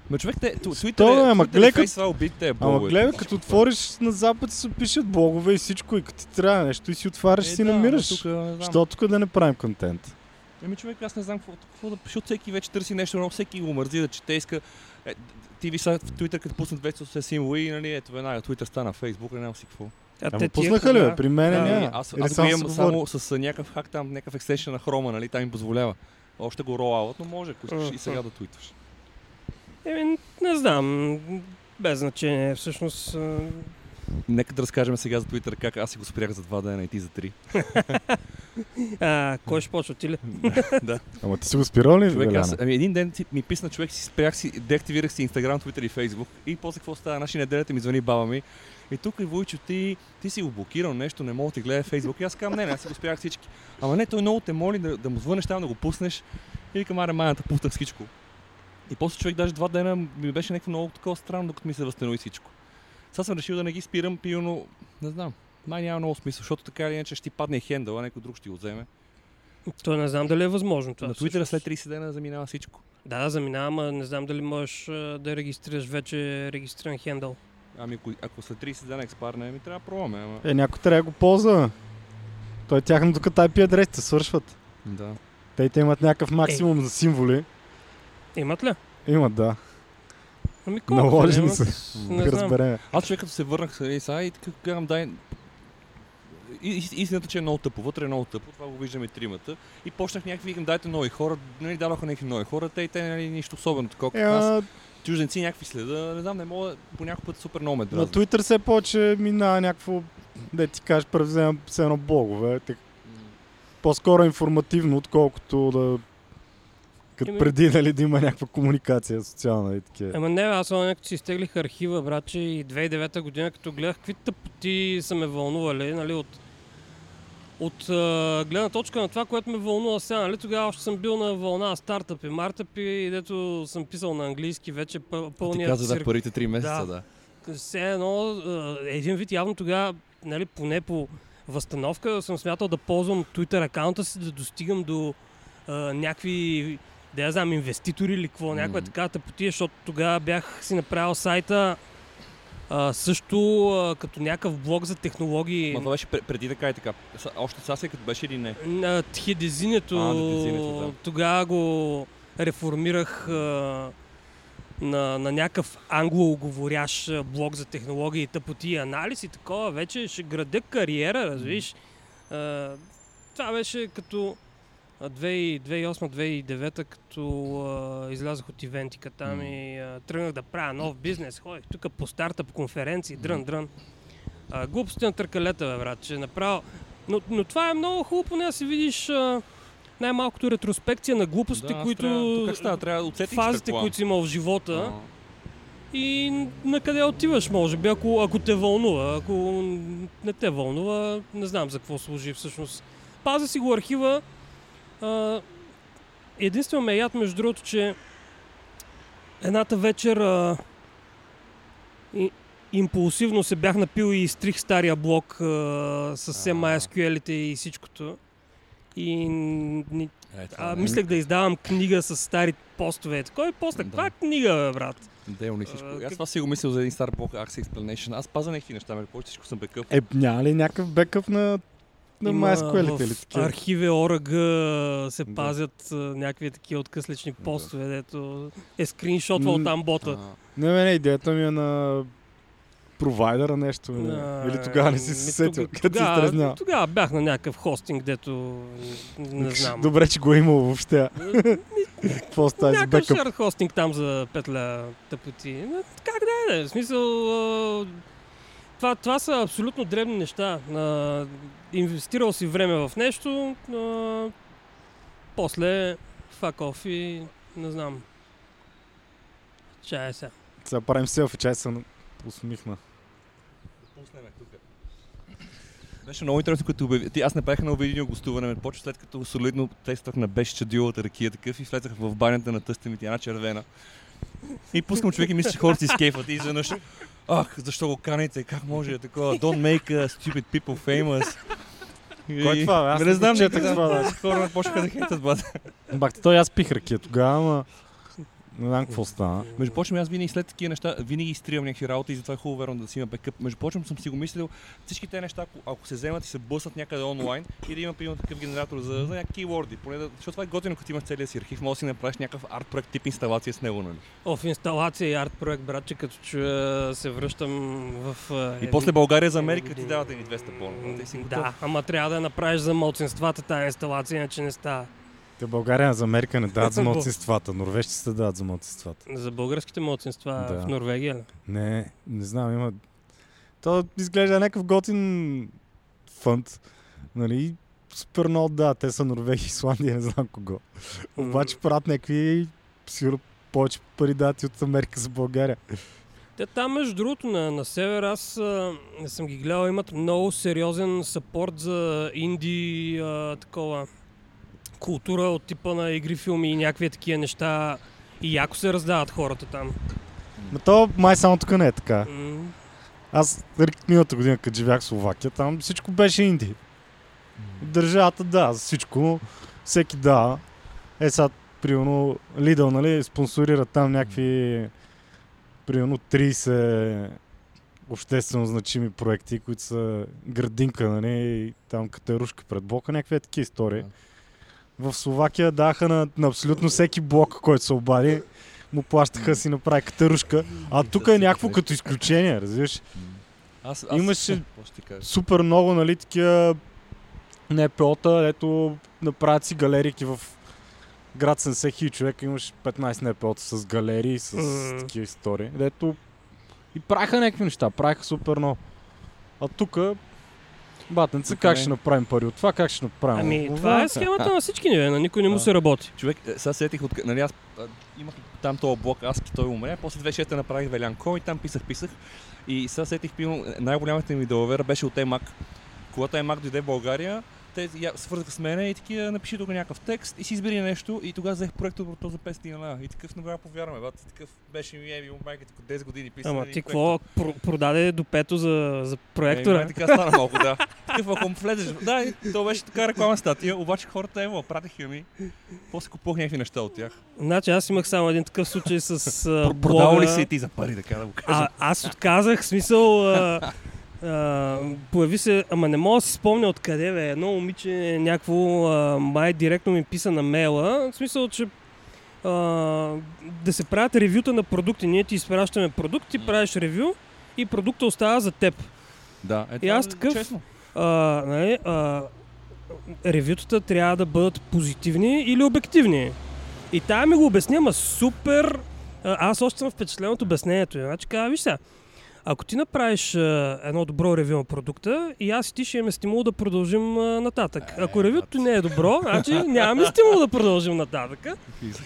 Ма човек, те, Що, Twitter, бе, е, ама гледай като- Face това убийте е Ама гледай, като отвориш на запад се пишат блогове и всичко и като ти трябва нещо и си отваряш и си Е, да, намираш. тук. Що тук да не правим контент? Еми човек, аз не знам какво, какво да защото всеки вече търси нещо, но всеки го мързи да чете, иска. Е, ти ви сега в Twitter, като пуснат 280 символи, нали, ето веднага Twitter стана Facebook, не знам си какво. а Ама те пуснаха ли, При мен Да, няма. Аз, Или аз го само имам само с а, някакъв хак там, някакъв екстеншън на хрома, нали, там им позволява. Още го ролаут, но може, ако искаш и сега да твитваш. Еми, не знам. Без значение. Всъщност, а, Нека да разкажем сега за Twitter как аз си го спрях за два дена и ти за три. а, кой ще почва ти ли? да. Ама ти си го спирал ли, Човек, аз, ами един ден ми писна човек, си спрях си, деактивирах си Instagram, Twitter и Facebook и после какво става? Наши неделята ми звъни баба ми и тук и Войчо, ти, ти си го блокирал нещо, не мога да ти гледа Facebook. И аз казвам, не, не, аз си го спрях всички. Ама не, той много те моли да, да му звънеш там, да го пуснеш. И викам, аре, майната, пуснах всичко. И после човек даже два дена ми беше някакво много такова странно, докато ми се възстанови всичко. Сега съм решил да не ги спирам, пилно, не знам. Май няма много смисъл, защото така или иначе ще ти падне хендъл, а някой друг ще го вземе. То не знам дали е възможно това. На Twitter след 30 дена заминава всичко. Да, да, заминавам, а не знам дали можеш да регистрираш вече регистриран хендъл. Ами ако, ако след 30 дена експарне, ми трябва да пробваме, ама... Е, някой трябва да го ползва. Той тяхното като IP адресите свършват. Да. Те, те имат някакъв максимум за символи. Имат ли? Имат, да. Ами колко Наложени имат? са. Не разбереме. Аз човек като се върнах нали, сега и така гледам, дай... Истината, че е много тъпо, вътре е много тъпо, това го виждаме тримата. И почнах някакви, викам, дайте нови хора, нали, дадоха някакви нови хора, те и те, нали, нищо особено такова. Е, Е, аз, а, чужденци някакви следа, не знам, не мога, по някой път супер много ме на. Twitter все повече минава някакво, да ти кажеш, превзема все едно блогове. Те- По-скоро информативно, отколкото да... Като Еми- преди, нали, да има някаква комуникация социална и такива. Ама не, аз като си изтеглих архива, братче, и 2009 година, като гледах какви тъпоти са ме вълнували, нали, от, от а, гледна точка на това, което ме вълнува сега, нали, тогава още съм бил на вълна стартъпи, мартъпи, и дето съм писал на английски вече пъл- Ти каза да първите три месеца, Да. да. Все едно, един вид явно тогава, нали, поне по възстановка, съм смятал да ползвам Twitter акаунта си, да достигам до а, някакви, да я знам, инвеститори или какво, М. някаква така тъпотия, защото тогава бях си направил сайта а, също а, като някакъв блог за технологии. Ма това беше пре- преди така и така. Още сега си като беше или не? А, на Тхедезинето, да. тогава го реформирах а, на, на някакъв англоговорящ а, блог за технологии тъпоти и анализ и такова. Вече ще градя кариера, разбираш. А, това беше като а, 2000 2008-2009, като а, излязох от ивентика там и а, тръгнах да правя нов бизнес. Ходих тук по стартъп конференции, дрън, дрън. А, глупости на търкалета, бе, брат, че направо... Но, но това е много хубаво, поне да си видиш а, най-малкото ретроспекция на глупостите, да, които... Трябва, как става? Трябва да фазите, предполагам. които си имал в живота А, и на къде отиваш, може би, ако, ако те вълнува. Ако не те вълнува, не знам за какво служи всъщност. Пазя си го архива. Единствено ме е яд, между другото, че едната вечер а, и, импулсивно се бях напил и изтрих стария блок а, с. MySQL-ите и всичкото. И ни- Е, а, не е. мислех да издавам книга с стари постове. Кой после? Да. Каква книга, бе, брат? И всичко. А, Аз това си го мислил за един стар блок Axie Explanation. Аз паза някакви неща, ме повече всичко съм бекъп. Е, няма ли някакъв бекъп на, на MySQL или такива? архиве ОРГ се Да. пазят а, някакви такива откъслични постове, дето е скриншотвал там бота. А, Не, не, не, идеята ми е на провайдера нещо. не. А, Или тогава не си се сетил, тога- си тогава- стрезнял. Тогава бях на някакъв хостинг, дето не знам. Добре, че го е имало въобще. Какво става с Някакъв бекъп? шарт хостинг там за петля тъпоти. Как да е, да е? В смисъл... Това, това са абсолютно дребни неща. Инвестирал си време в нещо, а, после fuck off и не знам. Чая сега. Сега правим селфи, чай се усмихна. пуснем тук. Беше много интересно, като обяви... Ти, аз направих едно видео гостуване, ме почва след като солидно тествах на беше чадилата ракия такъв и влезах в банята на тъста ми, тя е една червена. И пускам човек и мисля, че хората си скейфат и изведнъж Ах, защо го каните? Как може да е такова? Don't make uh, stupid people famous. Кой е това, бе? Аз не не знам, го не четах знам. това, да. Хора ме почнаха да хейтят, бат. Бах, той аз пих ракия тогава, ама не знам какво стана. Между прочим, аз винаги след такива неща, винаги изтривам някакви работи и затова е хубаво верно да си има бекъп. Между прочим, съм си го мислил, всички тези неща, ако, ако се вземат и се блъснат някъде онлайн и да има примерно такъв генератор за, за някакви кейворди, поне да, защото това е готино, като имаш целия си архив, може да си направиш някакъв арт проект тип инсталация с него, нали? О, в инсталация и арт проект, братче, като чуя се връщам в... а, И после България за Америка ти дават едни 200 бона. Те си готов. Да, ама трябва да я направиш за младсинствата тази инсталация, иначе не става. Те България за Америка не дават за младсинствата. Норвежците дават за младсинствата. За българските младсинства Да. в Норвегия ли? Не, не знам, има... То изглежда някакъв готин фънд. Нали? Супер много да, те са Норвегия, Исландия, не знам кого. Обаче правят някакви сигурно повече пари дати от Америка за България. Те там, между другото, на, на север, аз а, не съм ги гледал, имат много сериозен сапорт за инди, а, такова култура от типа на игри, филми и някакви такива неща. И яко се раздават хората там. Но то май само тук не е така. Аз нали, миналата година, като живях в Словакия, там всичко беше инди. Държавата да, всичко. Всеки да. Е, сега, примерно, Lidl, нали, спонсорира там някакви, примерно, 30 обществено значими проекти, които са градинка, нали, и там катерушка пред блока, някакви е такива истории. Да. В Словакия даха на, на абсолютно всеки блок, който се обади, му плащаха си направи катерушка. А тук е някакво като изключение, разбираш? Аз, аз, Имаше-? Супер много, нали, такива НПО-та, ето направят си галерики в град 70 хиляди човека, имаш 15 НПО-та с галерии, с такива истории. Дето и правиха някакви неща, правиха супер много. А тук Батенца, Тук как не. ще направим пари от това, как ще направим? Ами, от това е схемата на всички нива, на никой не му А. се работи. Човек, е, сега сетих, от, нали аз а, имах там този блок, аз той умре, после 2006 направих Велянко и там писах, писах. И сега сетих, най-голямата ми долавера беше от Емак. Когато Емак дойде в България, те я- свързаха с мене и такива, напиши тук някакъв текст и си избери нещо и тогава взех проекта от за 500 лева. И такъв да повярваме, бат. И такъв беше ми еби, майка, тук 10 години писане. Ама ти какво про- продаде до пето за, за Е, проектора? май така стана малко, да. Такъв, ако му влезеш. Да, и то беше така рекламна статия, обаче хората ево, пратиха ми. После купувах някакви неща от тях. Значи аз имах само един такъв случай с Про- Продавал ли си и ти за пари, така да го кажа? А, аз отказах, смисъл... А, а, появи се, ама не мога да си спомня откъде бе. Едно момиче някакво а, май директно ми писа на мейла. В смисъл, че а, да се правят ревюта на продукти. Ние ти изпращаме продукт, ти правиш ревю и продукта остава за теб. Да, е, И аз е такъв- Честно. А, нали, а, ревютата трябва да бъдат позитивни или обективни. И тая ми го обясня, ама супер... А, аз още съм впечатлен от обяснението. Значи казва, виж сега, ако ти направиш а, едно добро ревю на продукта и аз и ти ще имаме стимул да продължим а, нататък. Ако ревюто не е добро, значи нямаме стимул да продължим нататък.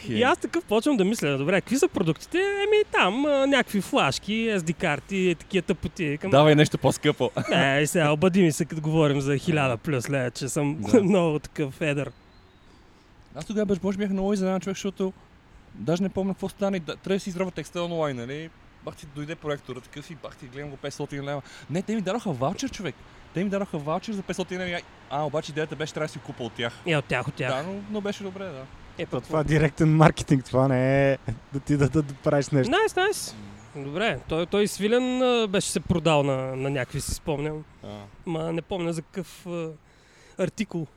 И аз такъв почвам да мисля, добре, какви са продуктите? Еми там а, някакви флашки, SD карти, такива тъпоти. Към... Давай нещо по-скъпо. Не, сега обади ми се, като говорим за 1000 плюс лева, че съм Да. много такъв едър. Аз тогава беше, може бях много изненадан човек, защото даже не помня какво стана и да, трябва да си изрова текста онлайн, нали? Бах ти дойде проектора, такъв и бах ти гледам го 500 лева. Не, те ми дадоха ваучер, човек. Те ми дадоха ваучер за 500 лева. А, обаче идеята беше, трябва да си купа от тях. И от тях, от тях. Да, но, но беше добре, да. Е, То, това е директен маркетинг, това не е да ти дадат да правиш нещо. Найс, найс. Добре, той, той свилен беше се продал на, на някакви, си спомням. А. Ма не помня за какъв а, артикул.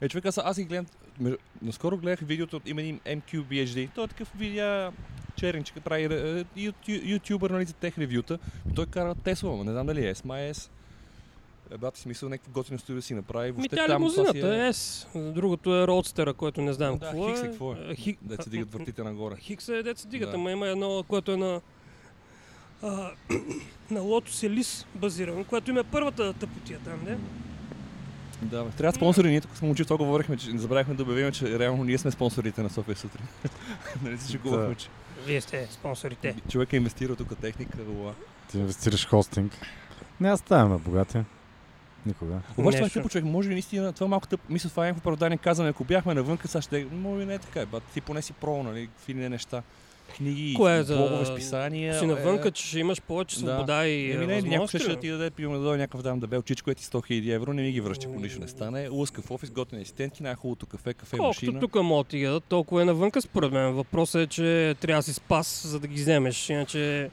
Е, човек, аз, аз ги гледам. Наскоро гледах видеото от имен им MQBHD. Той е такъв видео черен, че прави е, ю- ютубър нали, за тех ревюта. Той кара Тесла, но не знам дали е S, май е S. Е, бати смисъл, някакво готино студио си направи. Ми Въобще тя е там това си лимузината е S. Другото е Роудстера, който не знам Да, какво Хикс е е. какво е? Хик... Да се дигат въртите нагоре. Хикс е деца дигат, Да. ама има едно, което е на а, на Lotus Elise базирано, което има първата тъпотия там, не? Да, бе. трябва спонсори. Ние тук с момче това говорихме, че не забравихме да обявим, че реално ние сме спонсорите на София сутрин. нали се шегувахме, Да. че Вие сте спонсорите. човек е инвестирал тук техника. Ла. Ти инвестираш хостинг. Не, аз ставаме богати. Никога. Обаче това е тъпо човек, може би наистина, това е малко тъп, мисля, това е някакво оправдание казваме, ако бяхме навънка, сега ще, може би не е така, бат, ти поне си пробвал, нали, какви ли не неща, книги, Кое е за- блогове, списания. Си навънка, е, че ще имаш повече да. свобода и Еми е, не, някой ще да ти даде, примерно да някакъв дам да бел чичко, ети 100 000 евро, не ми ги връща, ако нищо не стане. Лъскав офис, готини асистентки, най-хубавото кафе, кафе Колкото машина. тук могат да ти дадат, толкова е навънка според мен. Въпросът е, че трябва да си спас, за да ги вземеш. Иначе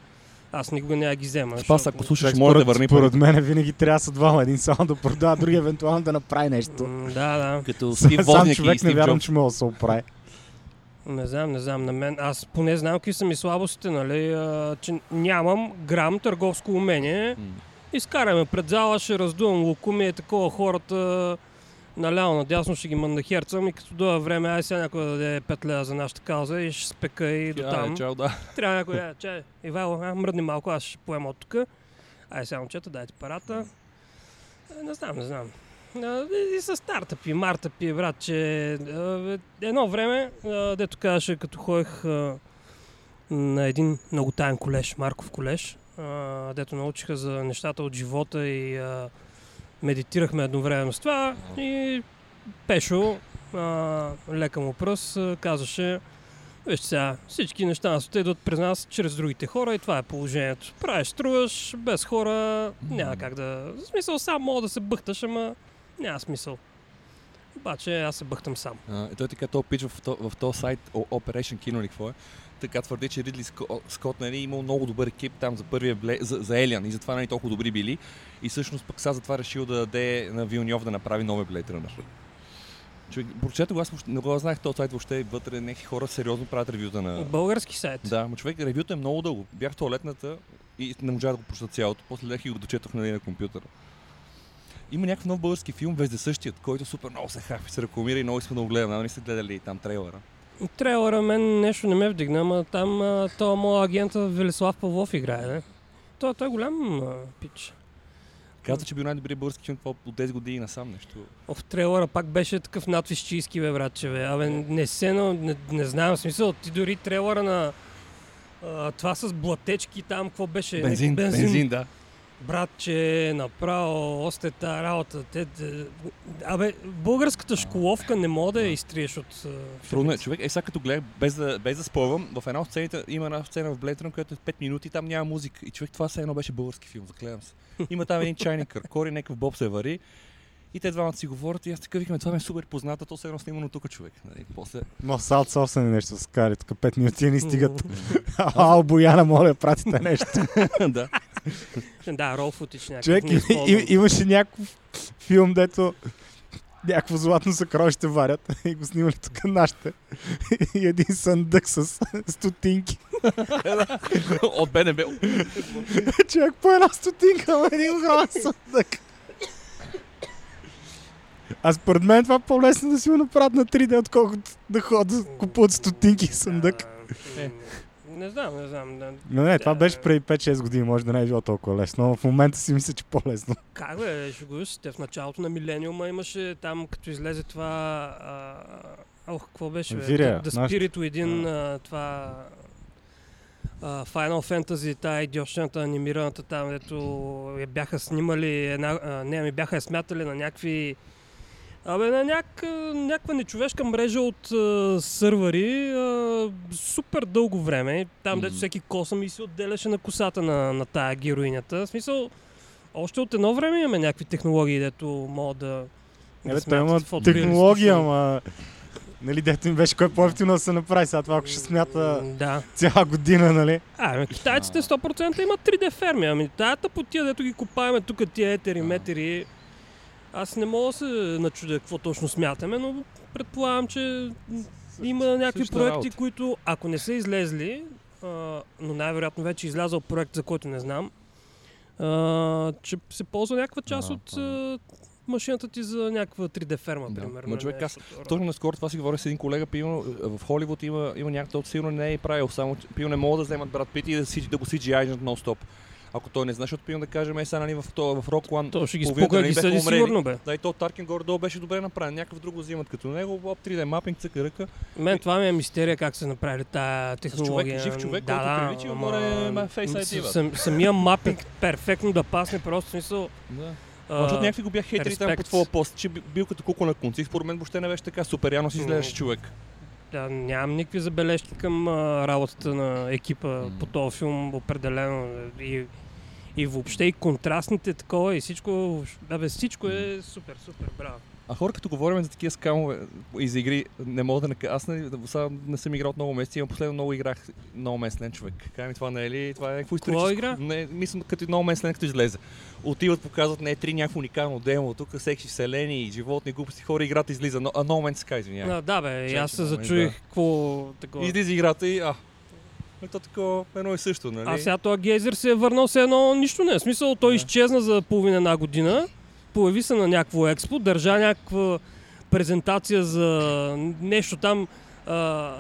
аз никога няма да ги взема. Спас, защото- ако слушаш, Човек, може да върни според пари. мен винаги трябва да са двама. Един само да продава, другия евентуално да направи нещо. Да, да. Като Стив Сам човек не вярвам, че мога да се оправи. Не знам, не знам. На мен, аз поне знам какви са ми слабостите, нали? А, че нямам грам търговско умение. Изкараме пред зала, ще раздувам лукуми, е такова хората наляво надясно ще ги мандахерцам и като дойде време, ай сега някой да даде 5 лева за нашата кауза и ще спека и до там. чао, да. Трябва някой да че, Ивайло, а, мръдни малко, аз ще поема от тук. Ай сега, момчета, дайте парата. Е, Не знам, не знам. И, с стартъпи, мартъпи, брат, че а, едно време, дето казваше, като ходех на един много таен колеж, Марков колеж, дето научиха за нещата от живота и медитирахме едновременно с това и Пешо, лека му пръс, казваше Вижте сега, всички неща на света идват през нас чрез другите хора и това е положението. Правиш, струваш, без хора, няма как да... В смисъл, сам мога да се бъхташ, ама няма смисъл. Обаче аз се бъхтам сам. А, и той така то пич в, то, в този сайт Operation Kino или какво е. Така твърди, че Ридли Ско- Скот нали, имал много добър екип там за първия бле, за, за Елиан и затова нали, толкова добри били. И всъщност пък сега затова решил да даде на Вилньов да направи новия Blade Runner. Човек, прочетох, аз не го знаех този сайт въобще вътре някакви хора сериозно правят ревюта на... Български сайт. Да, но човек, ревюта е много дълго. Бях в туалетната и не можах да го прочета цялото. После лех и го дочетох нали, на компютъра. Има някакъв нов български филм, Вездесъщият, който супер много се хапи, се рекламира и много искам да го гледам. Нали сте гледали там трейлера? Трейлера мен нещо не ме вдигна, ама там а, то моят агент Велислав Павлов играе, не? Той, той е голям а, пич. Каза, че бил най-добрият български филм от 10 години насам нещо. В трейлера пак беше такъв надвисчийски, бе, братче, бе. Абе, не се, но не, не знам, смисъл, ти дори трейлера на а, това с блатечки там, какво беше? Бензин, бензин, бензин да. Братче, направо, още тази работа. Те, те, абе, българската школовка не мога да я изтриеш от Трудно е, човек. Е, сега като гледах, без да, без да спорвам, в една от сцените има една сцена в Runner, която е 5 минути, там няма музика. И човек, това все едно беше български филм, заклевам се. Има там един чайник къркори, някакъв боб се вари. И те двамата си говорят и аз така викаме, това ми е супер позната, то се едно снимано тук човек. Нали? После... Но с аутсорсене нещо с кари, тук 5 минути ни стигат. Ао, Бояна, моля, пратите нещо. да. Да, рол футич някакъв. Човек, и, и, имаше някакъв филм, дето някакво златно съкровище варят и го снимали тук нашите. И един съндък с стотинки. От БНБ. Човек по една стотинка, един огромен съндък. А според мен това е по-лесно да си го направят на 3D, отколкото да ходят да купуват стотинки съндък. Е. Не знам, не знам. Да. Но не, това беше преди 5-6 години, може да не е било толкова лесно, но в момента си мисля, че по-лесно. Как бе, шегуваш се, те в началото на милениума имаше там, като излезе това... А, ох, какво беше бе? Вирия, The. Spirit Within, а, това... А, Final Fantasy, тая идиотщината анимираната там, дето я бяха снимали, една, а, не, ми бяха я смятали на някакви Абе, на няк, някаква нечовешка мрежа от а, сървъри а, супер дълго време. Там, дето всеки косъм и се отделяше на косата на, на тая героинята. В смисъл, още от едно време имаме някакви технологии, дето могат да. Е, да той има технология, ама... Нали, дето им беше кой е по-ефтино да се направи, сега това ако ще смята Да. цяла година, нали? А, ами, китайците 100% имат 3D ферми. Ами тая тъпотия, дето ги купаваме тук тия етери, А. метери. Аз не мога да се начудя какво точно смятаме, но предполагам, че има някакви проекти, работа. които ако не са излезли, а, но най-вероятно вече е излязъл проект, за който не знам, а, че се ползва някаква част А, от а, машината ти за някаква 3D ферма, Да. примерно. Ма човек, аз. Точно наскоро това си говоря с един колега, пино, в Холивуд има, има някакъв, сигурно не е правил, само че пино не могат да вземат брат Пит и да, си, да го CGI нон-стоп. Ако той не знае, защото пино да кажем, е сега нали, в, то- в One, То ще ги спука, нали ги съди сигурно, бе. да и то Таркин горе-долу беше добре направен. Някакъв друг го взимат като него, об 3D мапинг, цъка ръка. Мен това ми е мистерия как са направили тая технология. жив човек, да, който да, прилича, ама, ма Face ID, сам, Самия мапинг перфектно да пасне, просто смисъл. Да. а, Защото някакви го бях хейтери там под твоя пост, че би- бил като куко на конци. Според мен въобще не беше така. Супер, явно си изглеждаш човек. Да, нямам никакви забележки към а, работата на екипа М. по този филм, определено. И, и въобще и контрастните такова и всичко, абе, всичко е супер, супер, браво. А хора, като говорим за такива скамове и за игри, не мога да не. Аз не, сега не съм играл от много месеци, но последно много играх Man's Land, човек. Кай ми това не е ли? Това е някакво историческо. игра? Не, мисля, като Man's Land, като излезе. Отиват, показват не е три някакво уникално демо, тук всеки вселени, животни, глупости, хора, играта излиза. Но, а No Man's Sky, извинявай. А, да, бе, и Чакай, аз се зачуих какво такова. Излиза играта и а. Ето такова, едно и също, нали? А сега този гейзер се е върнал се едно нищо не. е. В смисъл, той Да. изчезна за половина една година, появи се на някакво експо, държа някаква презентация за нещо там, а,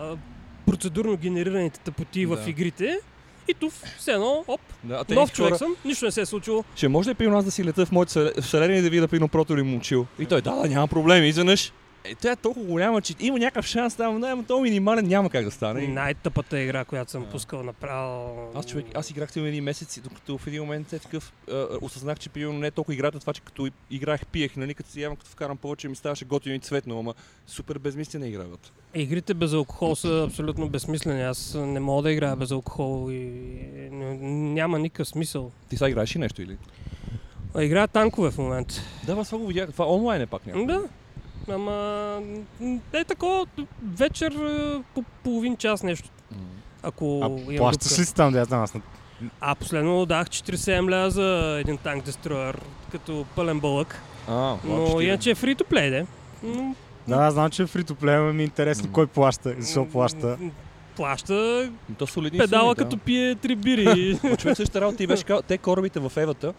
процедурно генерираните тъпоти в Да. игрите. И тук, все едно, оп, да, нов някакви човек хора, съм, нищо не се е случило. Ще може ли при аз да си лета в моите вселени и да видя при Протор и Мучил? И той, да, да, няма проблеми, изведнъж. Е, тя е толкова голяма, че има някакъв шанс там, да, но то минимален няма как да стане. И- Най-тъпата игра, която съм Да. пускал направо. Аз човек, аз играх цял един месец, и докато в един момент е такъв, а, осъзнах, че примерно не е толкова играта, това, че като играх пиех, нали, като си явно като вкарам повече ми ставаше готино и цветно, ама супер безмислена игра. бе. Игрите без алкохол са абсолютно безсмислени. Аз не мога да играя без алкохол и няма никакъв смисъл. Ти сега играеш ли нещо или? Играя танкове в момента. Да, аз това го видях. Това онлайн е пак някакво. Да. Ама е такова вечер е, по половин час нещо. Ако А плащаш ли си там, да аз А последно дах 47 ля за един танк дестроер като пълен бълък. А, Но иначе е free to play, де. Да, знам, че е to play, но ми е интересно кой плаща и защо плаща. Плаща То солидни педала суми, да. като пие три бири. Човек същата работа ти беше казал, те корабите в Евата.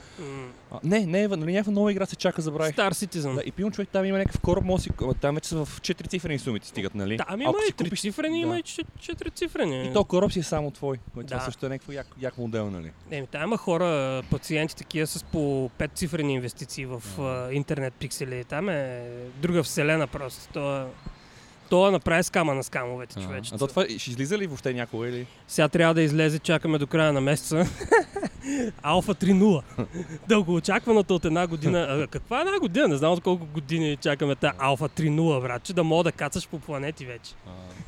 А, не, не Ева, нали някаква нова игра се чака, забравих. Star Citizen. Да, и пилно човек там има някакъв кораб, може да си, там вече са в 4 цифрени сумите стигат, нали? Там Ако има и три купиш- цифрени, да. има и че- четири цифрени. И то кораб си е само твой, което Да. също е някакво як, як модел, нали? Еми, там има хора, пациенти такива с по 5 цифрени инвестиции в а, интернет пиксели. Там е друга вселена просто. Това, това направи скама на скамовете, човече. А то това ще излиза ли въобще някога или? Сега трябва да излезе, чакаме до края на месеца. Алфа 3.0. Дългоочакваната от една година. А, каква една година? Не знам от колко години чакаме тази Алфа 3.0, брат, че да мога да кацаш по планети вече.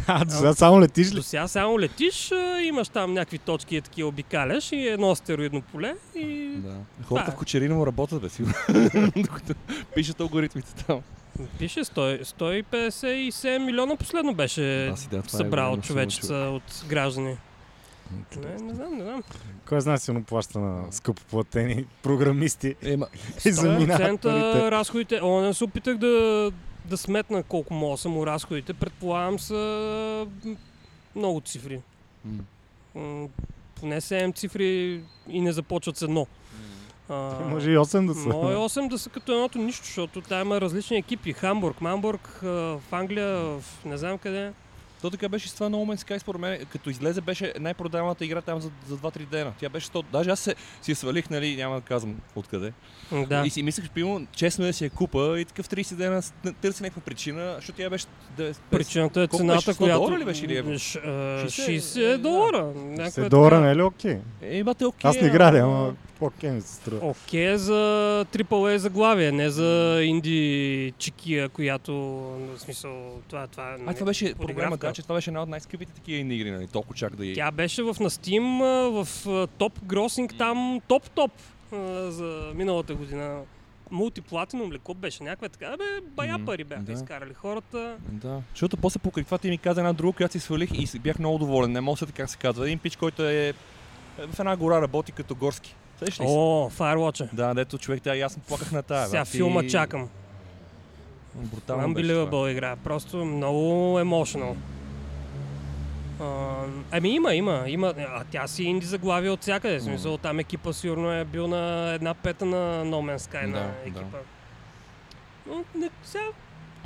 А, до сега само летиш ли? До сега само летиш, а, имаш там някакви точки, е такива обикаляш и едно астероидно поле и Да. Хората е. в Кочериново работят, бе, сигурно. Докато пишат алгоритмите там. Пише 100, 157 милиона последно беше Да, си, да, е събрал сума, човечеца от граждани. Не, не знам, не знам. Кой знае силно плаща на скъпоплатени програмисти Ема, и заминават 100% парите. разходите. О, не се опитах да, да сметна колко мога са му разходите. Предполагам са много цифри. М, Поне 7 цифри и не започват с едно. А, Може и 8 да са. Може 8 да са като едното нищо, защото там има различни екипи. Хамбург, Мамбург, а, в Англия, в не знам къде. То така беше с това No Man's Sky, според мен, като излезе беше най-продаваната игра там за, за 2-3 дена. Тя беше 100. Даже аз се, си я свалих, нали, няма да казвам откъде. Да. И си мислех, примерно, честно е да си я купа и такъв 30 дена търся някаква причина, защото тя беше... Да, Причината е цената, беше? 100 която... долара ли беше или евро? А, 60, 60 е, да. долара. Се Някаква долара така- не е ли окей? Е, бате, окей. Аз не играя, ама окей ми се струва. Окей е за AAA заглавие, не за инди чикия, която, в смисъл, това, това, А, това беше подигравка. проблемата, че това беше една от най-скъпите такива инди игри, нали? Толкова чак да и... Тя беше в на Steam, в топ гросинг, там топ-топ за миналата година. Мултиплатином ли, коп беше някаква така, бе, бая пари бяха да. изкарали хората. Да. Защото после покрай това ти ми каза една друга, която си свалих и си бях много доволен. Не мога да как се казва. Един пич, който е е в една гора работи като горски. Сещаш ли? О, Firewatch. Да, дето човек, тя и аз плаках на тая. Сега брат, и- филма чакам. Брутално. Unbelievable игра. Просто много. А, ами има, има, има. А тя си инди заглавия от всякъде. В смисъл, там екипа сигурно е бил на една пета на No Man's Sky Да, на да. екипа. Но не, сега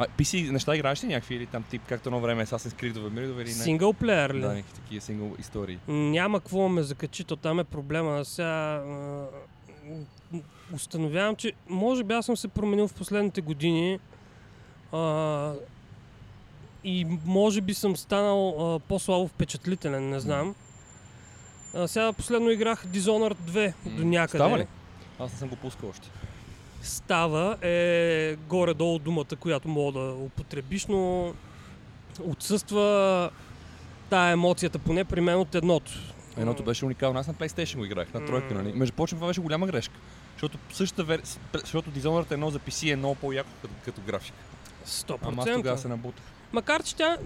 А, PC неща играеш ли някакви или там тип, както едно време Assassin's Creed Миридове или не? синглплеер ли? Да, някакви такива сингъл истории. Няма какво ме закачи, то там е проблема. Сега установявам, че може би аз съм се променил в последните години а, и може би съм станал а, по-слабо впечатлителен, не знам. А, сега последно играх Dishonored 2 до някъде. Става ли? Аз не съм го пускал още. Става е горе-долу думата, която мога да употребиш, но отсъства тая емоцията, поне при мен от едното. Едното беше уникално. Аз на PlayStation го играх, на тройка, нали? Между прочим, това беше голяма грешка. Защото същата вер... с- пр- защото Dishonored 1 за PC е много по-яко като, като графика. 100%. Ама аз тогава се набутах. Макар, че тя...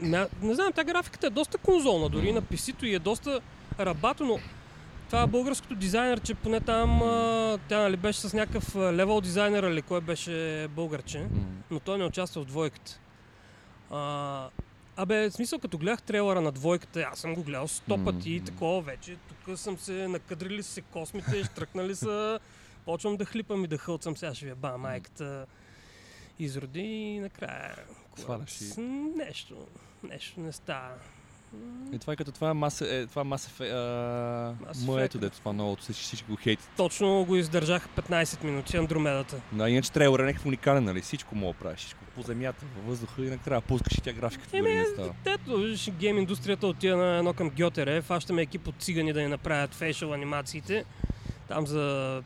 Не, не знам, тя графиката е доста конзолна, дори на PC-то и е доста рабато, но това българското дизайнер, че поне там а, тя нали, беше с някакъв левел дизайнер или кой беше българче, но той не участва в двойката. А, абе, в смисъл, като гледах трейлера на двойката, аз съм го гледал сто пъти и такова вече. Тук съм се накадрили се космите, штръкнали са. Почвам да хлипам и да хълцам, сега ще ви ба майката. Изроди и накрая. Сваляш и- Нещо, нещо не става. И това е като това маса, е, това маса, фе, а, Mass моето дето това новото, всички, всички го хейтят. Точно го издържах 15 минути Андромедата. Да, иначе трейлер е някакъв уникален, нали? Всичко мога да правиш, всичко по земята, във въздуха и накрая пускаш и тя графиката Еми, не става. Ето, виж, гейм индустрията отива на едно към Гьотере, фащаме екип от цигани да ни направят фейшъл анимациите, там за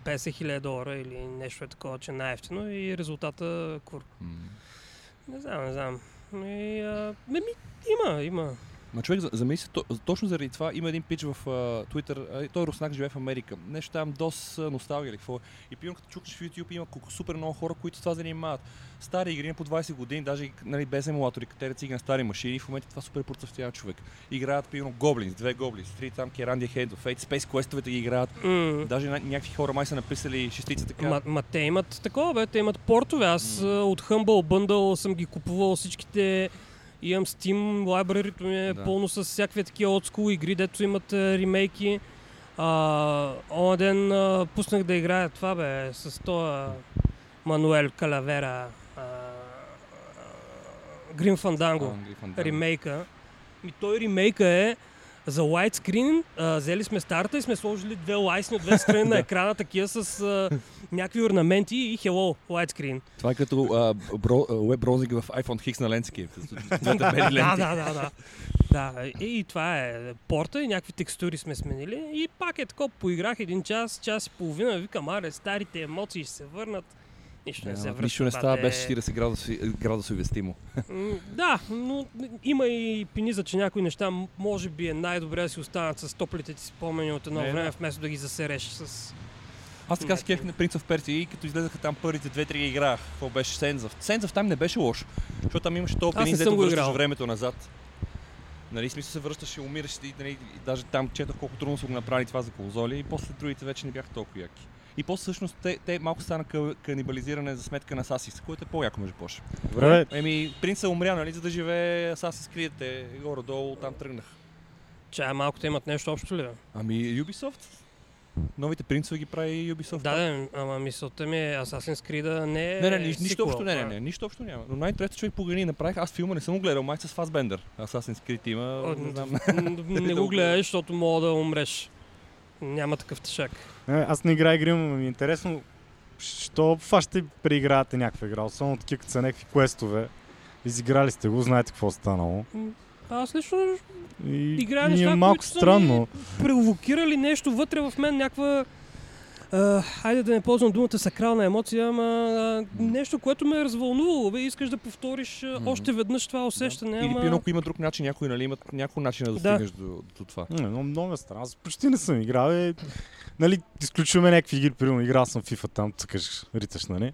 50 000 долара или нещо е такова, че е най-ефтино и резултата кур. М. Не знам, не знам. И, а, ми, има, има. Ма човек, за- замисли, то, точно заради това има един пич в uh, Twitter, той руснак живее в Америка. Нещо там доста носталгия или какво. е. И примерно като чукнеш в YouTube има супер много хора, които това занимават. Стари игри по 20 години, даже нали, без емулатори, си ги на стари машини. В момента това супер процъфтява човек. Играят примерно Goblins, две Goblins, три там Керанди Head of Fate, Space Quest-овете ги играят. М, Даже ня- някакви хора май са написали шестица така. Ма, ма те имат такова, бе, те имат портове. Аз а, от Humble Bundle съм ги купувал всичките. Имам Steam, лайбрарито ми е Да. пълно с всякакви такива олдскул игри, дето имат а, ремейки. А, онен ден а, пуснах да играя това, бе, с това Мануел Калавера. Грин Фанданго. Ремейка. Ми той ремейка е за. А, взели сме старта и сме сложили две лайсни от две страни на екрана, такива с а, някакви орнаменти и hello, widescreen. Това е като а, бро, а, веб браузинг в iPhone X на бели да, да, да, да. Да, и, и това е порта и някакви текстури сме сменили и пак е такова, поиграх един час, час и половина, викам, аре, старите емоции ще се върнат. Нищо не се Няма, връща. Нищо не става без 40 градуси, градусови стимул. Да, но има и пиниза, че някои неща може би е най-добре да си останат с топлите ти спомени от едно Е, да. време, вместо да ги засереш с... Аз така се кефих на Prince of Persia и като излезаха там първите две-три ги играх. Какво беше Сензъв? Сензъв там не беше лошо, защото там имаше толкова не съм дето връщаш играл. времето назад. Нали, смисъл се връщаш и умираш и, нали, и даже там четох колко трудно са го направили това за конзоли и после другите вече не бяха толкова яки. И после всъщност те, те малко стана ка- канибализиране за сметка на Assassin's, което е по-яко между прочим. Добре, Еми, принца умря, нали, за да живее Assassin's Creed, горе-долу там тръгнах. Чая малко те имат нещо общо ли? Ами Ubisoft? Новите принцове ги прави Ubisoft. Да, да, ама мисълта ми е Assassin's Creed не е Не, не, ни- нищо сиквел, общо, не, не, не, нищо общо няма. Но най-трети човек погани направих, аз филма не съм го гледал, май с Фасбендър. Assassin's Creed има, О, не знам. н- Не го гледай, защото мога да умреш. Няма такъв тъшак. е, аз не играя игри, но ми е интересно, що фащате преигравате някаква игра, особено такива, като са някакви квестове. Изиграли сте го, знаете какво е станало. Аз лично И Играя ми е неща, малко които са странно. провокирали нещо вътре в мен, някаква... А, хайде да не ползвам думата сакрална емоция, ама а, нещо, което ме е развълнувало. Бе, искаш да повториш а, Мгм. още веднъж това усещане, Или ама... пино, ако има друг начин, някой нали, имат някой начин да Да. стигнеш до, до това. Не, но много е странно. Аз почти не съм играл. Е, нали, изключваме някакви игри, примерно играл съм FIFA, там цъкаш, риташ, нали?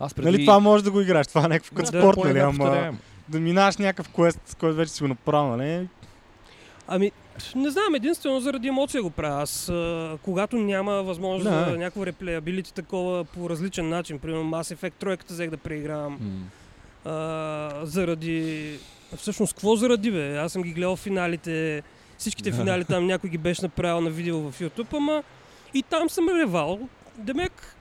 Аз преди... Нали, това може да го играеш, това е някакво като Да, спорт, по-една нали, ама повторяем. да минаш някакъв квест, който вече си го направил, нали? Ами, не знам, единствено заради емоция го правя. Аз, а, когато няма възможност Да. за някакво реплеябилити такова по различен начин, примерно Mass Effect тройката взех да преигравам. М. а, заради... Всъщност, какво заради, бе? Аз съм ги гледал финалите, всичките Да. финали там някой ги беше направил на видео в YouTube, ама и там съм ревал. Демек,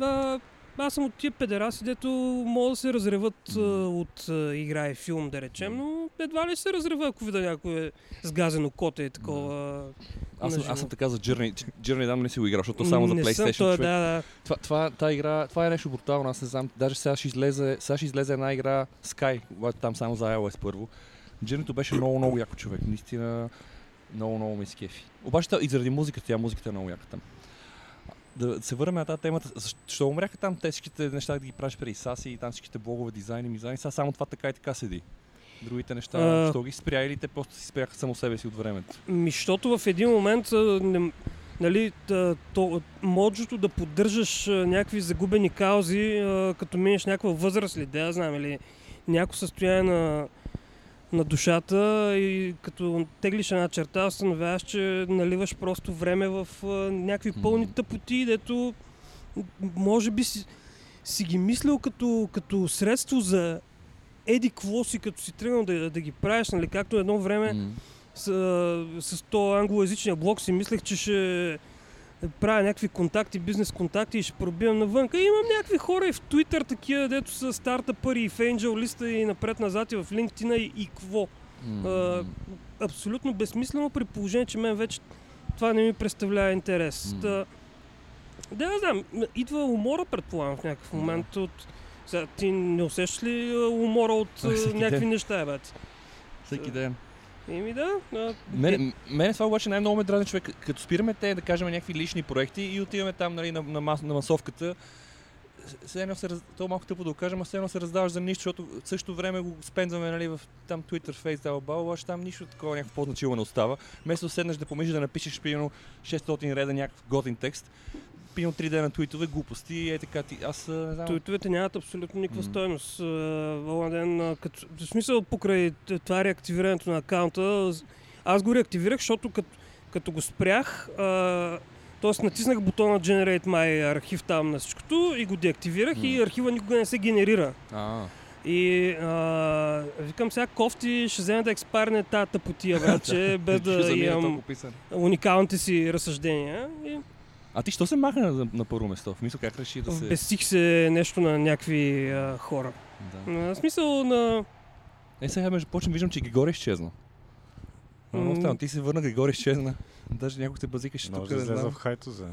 а, аз съм от тия педераси, дето могат да се разреват а, от игра и филм, да речем, но едва ли се разрева, ако видя някое сгазено коте и такова. Аз, съм, аз съм така за Journey. Journey дам не си го играл, защото само за съм, PlayStation то е, човек. да, да. Това, това, та игра, това е нещо брутално, аз не знам. Даже сега ще излезе, сега ще излезе една игра Sky, там само за iOS първо. Journey беше много, много яко човек. Наистина много, много ме скефи. Обаче и заради музиката, тя музиката е много яка там. Да се върнем на тази темата. Защо умряха там те всичките неща да ги правиш при САСи и там всичките блогове, дизайни, мизайни. Сега само това така и така седи. Другите неща, А. що ги спря или те просто си спряха само себе си от времето. Ми, защото в един момент, не, нали, то, моджото да поддържаш някакви загубени каузи, като минеш някаква възраст ли, да знам, или някакво състояние на, на душата и като теглиш една черта, установяваш, че наливаш просто време в а, някакви пълни тъпоти, дето може би си, си ги мислил като, като средство за еди кво си, като си тръгнал да, да ги правиш, нали, както едно време М. с, а, с то англоязичния блог си мислех, че ще правя някакви контакти, бизнес контакти и ще пробивам навънка. И имам някакви хора и в Twitter, такива, дето са стартъпъри и в Angel листа и напред-назад и в LinkedIn и, и какво. М. А, абсолютно безсмислено при положение, че мен вече това не ми представлява интерес. М. Да, да, не знам, идва умора, предполагам, в някакъв Да. момент от... Сега, ти не усещаш ли умора от някакви ден. неща, бе? Всеки ден. Еми да. а, Мене, мене това обаче най-много ме дразни човек. Като спираме те, да кажем, някакви лични проекти и отиваме там нали, на, на, мас, на масовката, все едно се, то малко тъпо да го кажем, а все едно се раздаваш за нищо, защото в същото време го спензваме нали, в там Twitter, Facebook, бал, обаче там нищо такова някакво по-значимо не остава. Вместо седнеш да помислиш да напишеш примерно 600 реда някакъв готин текст, примерно 3 дена твитове, глупости, е така ти. Аз не знам. Туитовете нямат абсолютно никаква М. стойност. Валаден, като, в смисъл покрай това реактивирането на акаунта, аз го реактивирах, защото като, като го спрях, а, т.е. натиснах бутона Generate My архив там на всичкото и го деактивирах М. и архива никога не се генерира. А, И а, викам сега кофти, ще вземе да експарне тази тъпотия, вече, без ще да замине имам уникалните си разсъждения. И А ти що се махна на, на първо место? В мисъл как реши да се... Вбесих се нещо на някакви а, хора. Да. На смисъл на... Е, сега между почвам виждам, че Григори изчезна. Много странно. Ти се върна, Григори изчезна. Даже някой те базикаше тук, Може да излезе в хайто за...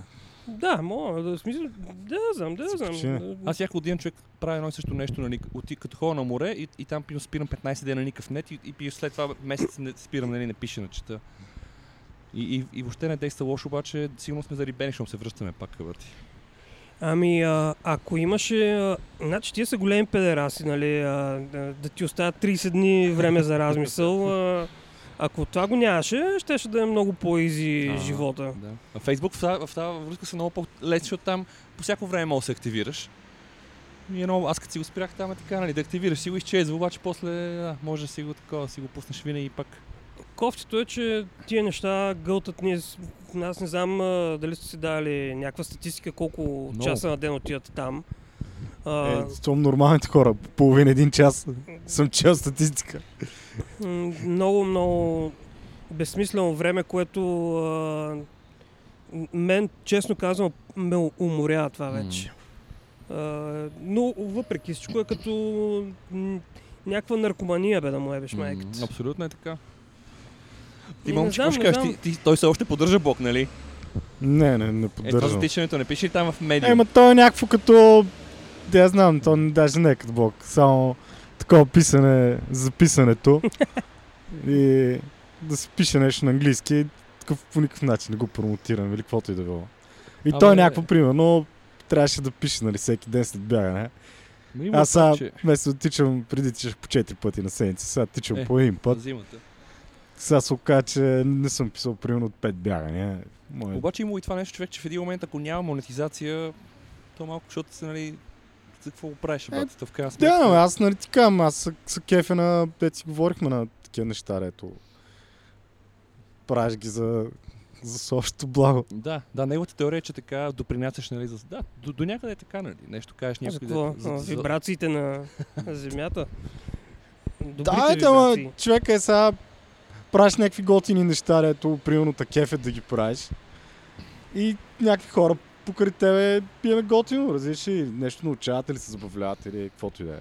Да, мога да смисъл... Да, знам, да, знам. Аз всяко един човек прави едно и също нещо, нали, оти, като ходя на море и, и там пием, спирам 15 дена никакъв нет и, и пием след това месец не спирам, нали, не пише на чета. И, и, и въобще не действа лошо, обаче сигурно сме зарибени, защото се връщаме пак къвърти. Ами, а, ако имаше... А, значи, тия са големи педераси, нали? А, да, да ти оставят 30 дни време за размисъл. А, ако това го нямаше, щеше да е много по-изи А, живота. Да. А Фейсбук в тази, в тази връзка са много по-лесни, защото там по всяко време можеш да се активираш. И едно, аз като си го спрях там е така, нали, да активираш си го изчезва, обаче после да, може да си го такова, си го пуснеш винаги и пак. Кофтито е, че тия неща гълтат ние... с- Аз не знам а, дали сте си дали някаква статистика, колко Много. часа на ден отиват там. А, Е, съм нормалните хора. Половин един час съм чел статистика. Много, много безсмислено време, което а, мен, честно казвам, ме уморява това вече. А, но въпреки всичко е като някаква наркомания, бе да му ебеш майката. Абсолютно е така. Ти, не момче, знам, какво ще кажеш? Ти, ти, той все още поддържа блок, нали? Не, не, не Е, това поддържам. затичането не пише ли там в медиум? Е, ма то е някакво като... Да, я знам, то даже не е като блок. Само такова писане за писането. и да се пише нещо на английски. Такъв по никакъв начин не го промотирам или каквото и да било. И Абе, то е някакво примерно трябваше да пише, нали, всеки ден след бягане. Аз сега, вместо да тичам, преди тичах по 4 пъти на седмица, сега тичам Е, по един път. Зимата. Сега се оказа, че не съм писал примерно от 5 бягания. Мое... Обаче има и това нещо, човек, че в един момент, ако няма монетизация, то малко, защото се, нали, за какво го правиш, Е, бат? То в крайна сметка. Да, аз нали ти казвам, аз са, кефе на, те си говорихме на такива неща, ето. Правиш ги за, за съобщото благо. Да, да, неговата теория е, че така допринасяш, нали, за... Да, до, до някъде е така, нали, нещо кажеш А, за някой... какво? дето- А, Вибрациите на на земята. Добрите Да, е, ама човека е сега, правиш някакви готини неща, ето, примерно та кефе да ги правиш. И някакви хора покрай тебе пиеме готино, разбираш ли, нещо научават или се забавляват или каквото и да е.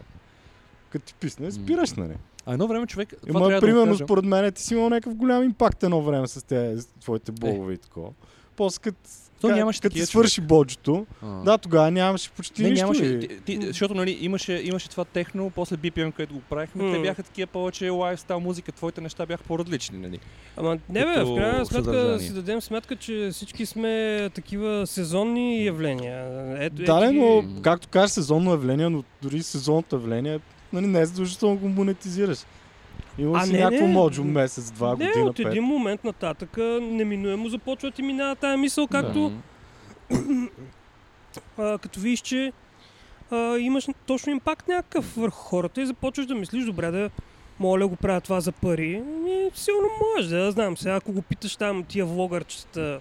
Като ти писне, спираш, нали? А едно време човек... това да го примерно, кажа. според мен, ти си имал някакъв голям импакт едно време с тези твоите блогове и такова. После като То ка- нямаше като такива, свърши боджото, А. да, тогава нямаше почти Не, нищо. нямаше, ти, ти, защото нали, имаше, имаше това техно, после BPM, където го правихме, те бяха такива повече лайфстайл музика, твоите неща бяха по-различни, нали? Ама не бе, в крайна сметка съдържание. си дадем сметка, че всички сме такива сезонни явления. Ето, Да, ги- но, както кажеш, сезонно явление, но дори сезонното явление, нали, не е задължително го монетизираш. Има А, си не, някакво не. моджо месец, два не, година, от пет. един момент нататък неминуемо започва ти минава тая мисъл, както Да. а, като видиш, че а, имаш точно импакт някакъв върху хората и започваш да мислиш, добре да да го правя това за пари. Ами, сигурно можеш, да знам. Сега ако го питаш там тия влогърчета,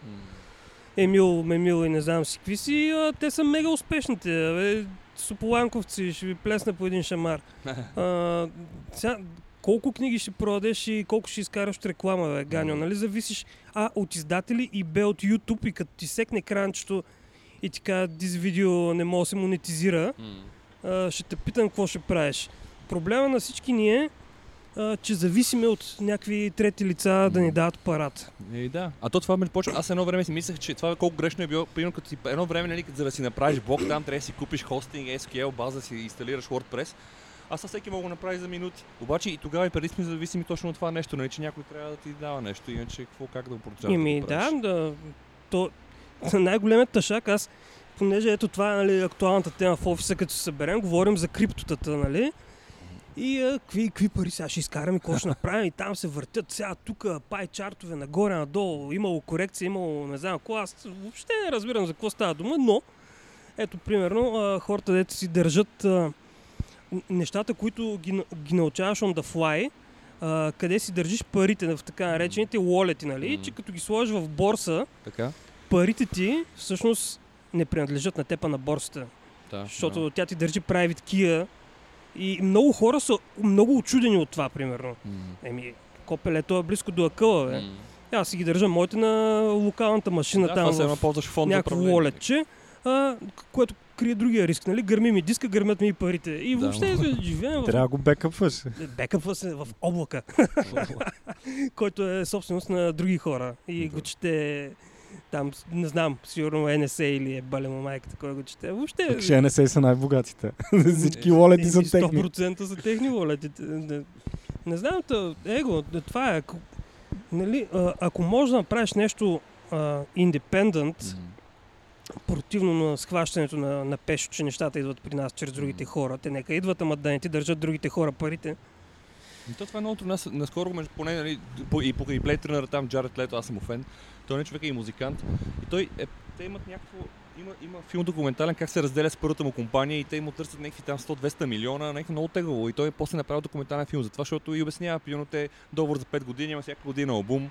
Емил, Мемил и не знам си какви си, а, те са мега успешните. Бе, Сополанковци ще ви плесна по един шамар. А, сега, колко книги ще продадеш и колко ще изкараш от реклама, бе, Ганьо, нали? Зависиш А от издатели и Б от YouTube и като ти секне кранчето и ти кажа, this видео не може да се монетизира, а, ще те питам какво ще правиш. Проблема на всички ни е, а, че зависиме от някакви трети лица да ни дадат парата. Ей, да. А то това ме почва. Аз едно време си мислех, че това колко грешно е било. Примерно, като си, едно време, нали, за да си направиш блок, там трябва да си купиш хостинг, SQL, база, да си инсталираш WordPress. Аз всеки мога да направи за минути. Обаче и тогава и преди сме зависими точно от това нещо, нали, че някой трябва да ти дава нещо, иначе какво как да го продължаваш. Го да, да. То, най-големият тъшак, аз понеже ето това е нали, актуалната тема в офиса, като се съберем, говорим за криптотата, нали? И какви, какви пари сега ще изкараме, какво ще направим и там се въртят сега тук пай чартове нагоре, надолу, имало корекция, имало не знам какво, аз въобще не разбирам за какво става дума, но ето примерно хората, дето си държат а, нещата, които ги, ги научаваш on the fly, а, къде си държиш парите в така наречените wallet, нали? Мгм. Че като ги сложиш в борса, Така? парите ти всъщност не принадлежат на теб, а на борсата. Да. Защото тя ти държи private key и много хора са много очудени от това, примерно. Да. М. Еми, копеле, то е близко до акъла, бе. М. Аз си ги държа моите на локалната машина Да, там в ползваш фонд някакво лолетче, а, което крие другия риск, нали? Гърми ми диска, гърмят ми и парите. И Да, въобще живеем в Трябва да го бекъпваш. бекъпва се в облака, който е собственост на други хора. И го чете там, не знам, сигурно NSA или е балема майката, кой го чете. Въобще... Пък ще не са най-богатите. Всички Е, лолети са техни. 100% са техни волетите. Не, не знам, та, его, да, това е. Ако, нали, а, ако можеш да направиш нещо индепендент, М. противно на схващането на, на пешо, че нещата идват при нас чрез другите хора. Те нека идват, ама да не ти държат другите хора парите. И то това е много наскоро, между поне, нали, и покрай Play тренера там, Джаред Лето, аз съм му фен. Той не човек е и музикант. И той е, те имат някакво, има, има филм документален как се разделя с първата му компания и те му търсят някакви там 100-200 милиона, някакво много тегаво. И той после направил документален филм за това, защото и обяснява, примерно те договор за 5 години, има всяка година албум.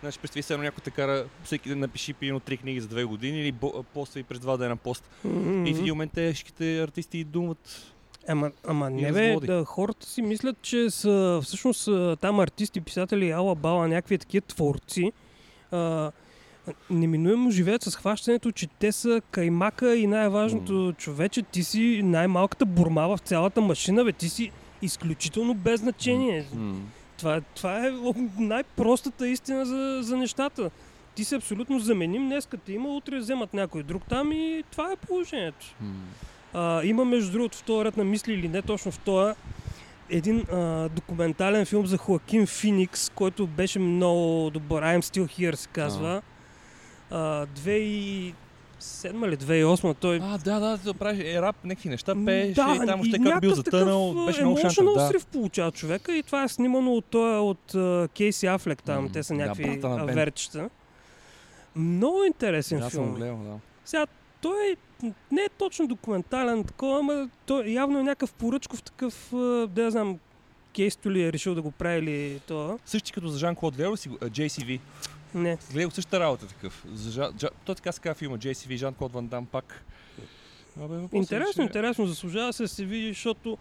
Значи, представи се, някой те кара, всеки ден напиши примерно 3 книги за 2 години или бо- поства и през 2 дена пост. И в един момент те всичките артисти думат Ама, ама не бе, да, хората си мислят, че са всъщност там артисти, писатели, ала бала, някакви такива творци. А, неминуемо живеят с хващането, че те са каймака и най-важното човече, ти си най-малката бурма в цялата машина, бе, ти си изключително без значение. Това, това е най-простата истина за, за нещата. Ти си абсолютно заменим, днеска те има, утре вземат някой друг там и това е положението. А, има между другото в този ред на мисли или не точно в този един а, документален филм за Хоакин Феникс, който беше много добър. I'm Still Here се казва. А, 2007 или 2008 той... А, да, да, да правиш е, рап, някакви неща, пееше да, и там още как бил затънал, такъв, беше много шантър, да. срив получава човека и това е снимано от, от Кейси Афлек там. М, Те са да, някакви Бен. аверчета. Много интересен Да, съм филм. го гледал, да. Сега, той не е точно документален такова, ама той явно е някакъв поръчков такъв, да я знам, Кейсто ли е решил да го прави или това. Същи като за Жан-Клод гледал ли си JCV. Не. Гледал същата работа такъв. Жа, Жа, той така се казва филма JCV, Жан-Клод Ван Дам пак. Абе, е, Интересно, че- интересно, заслужава се да се види, защото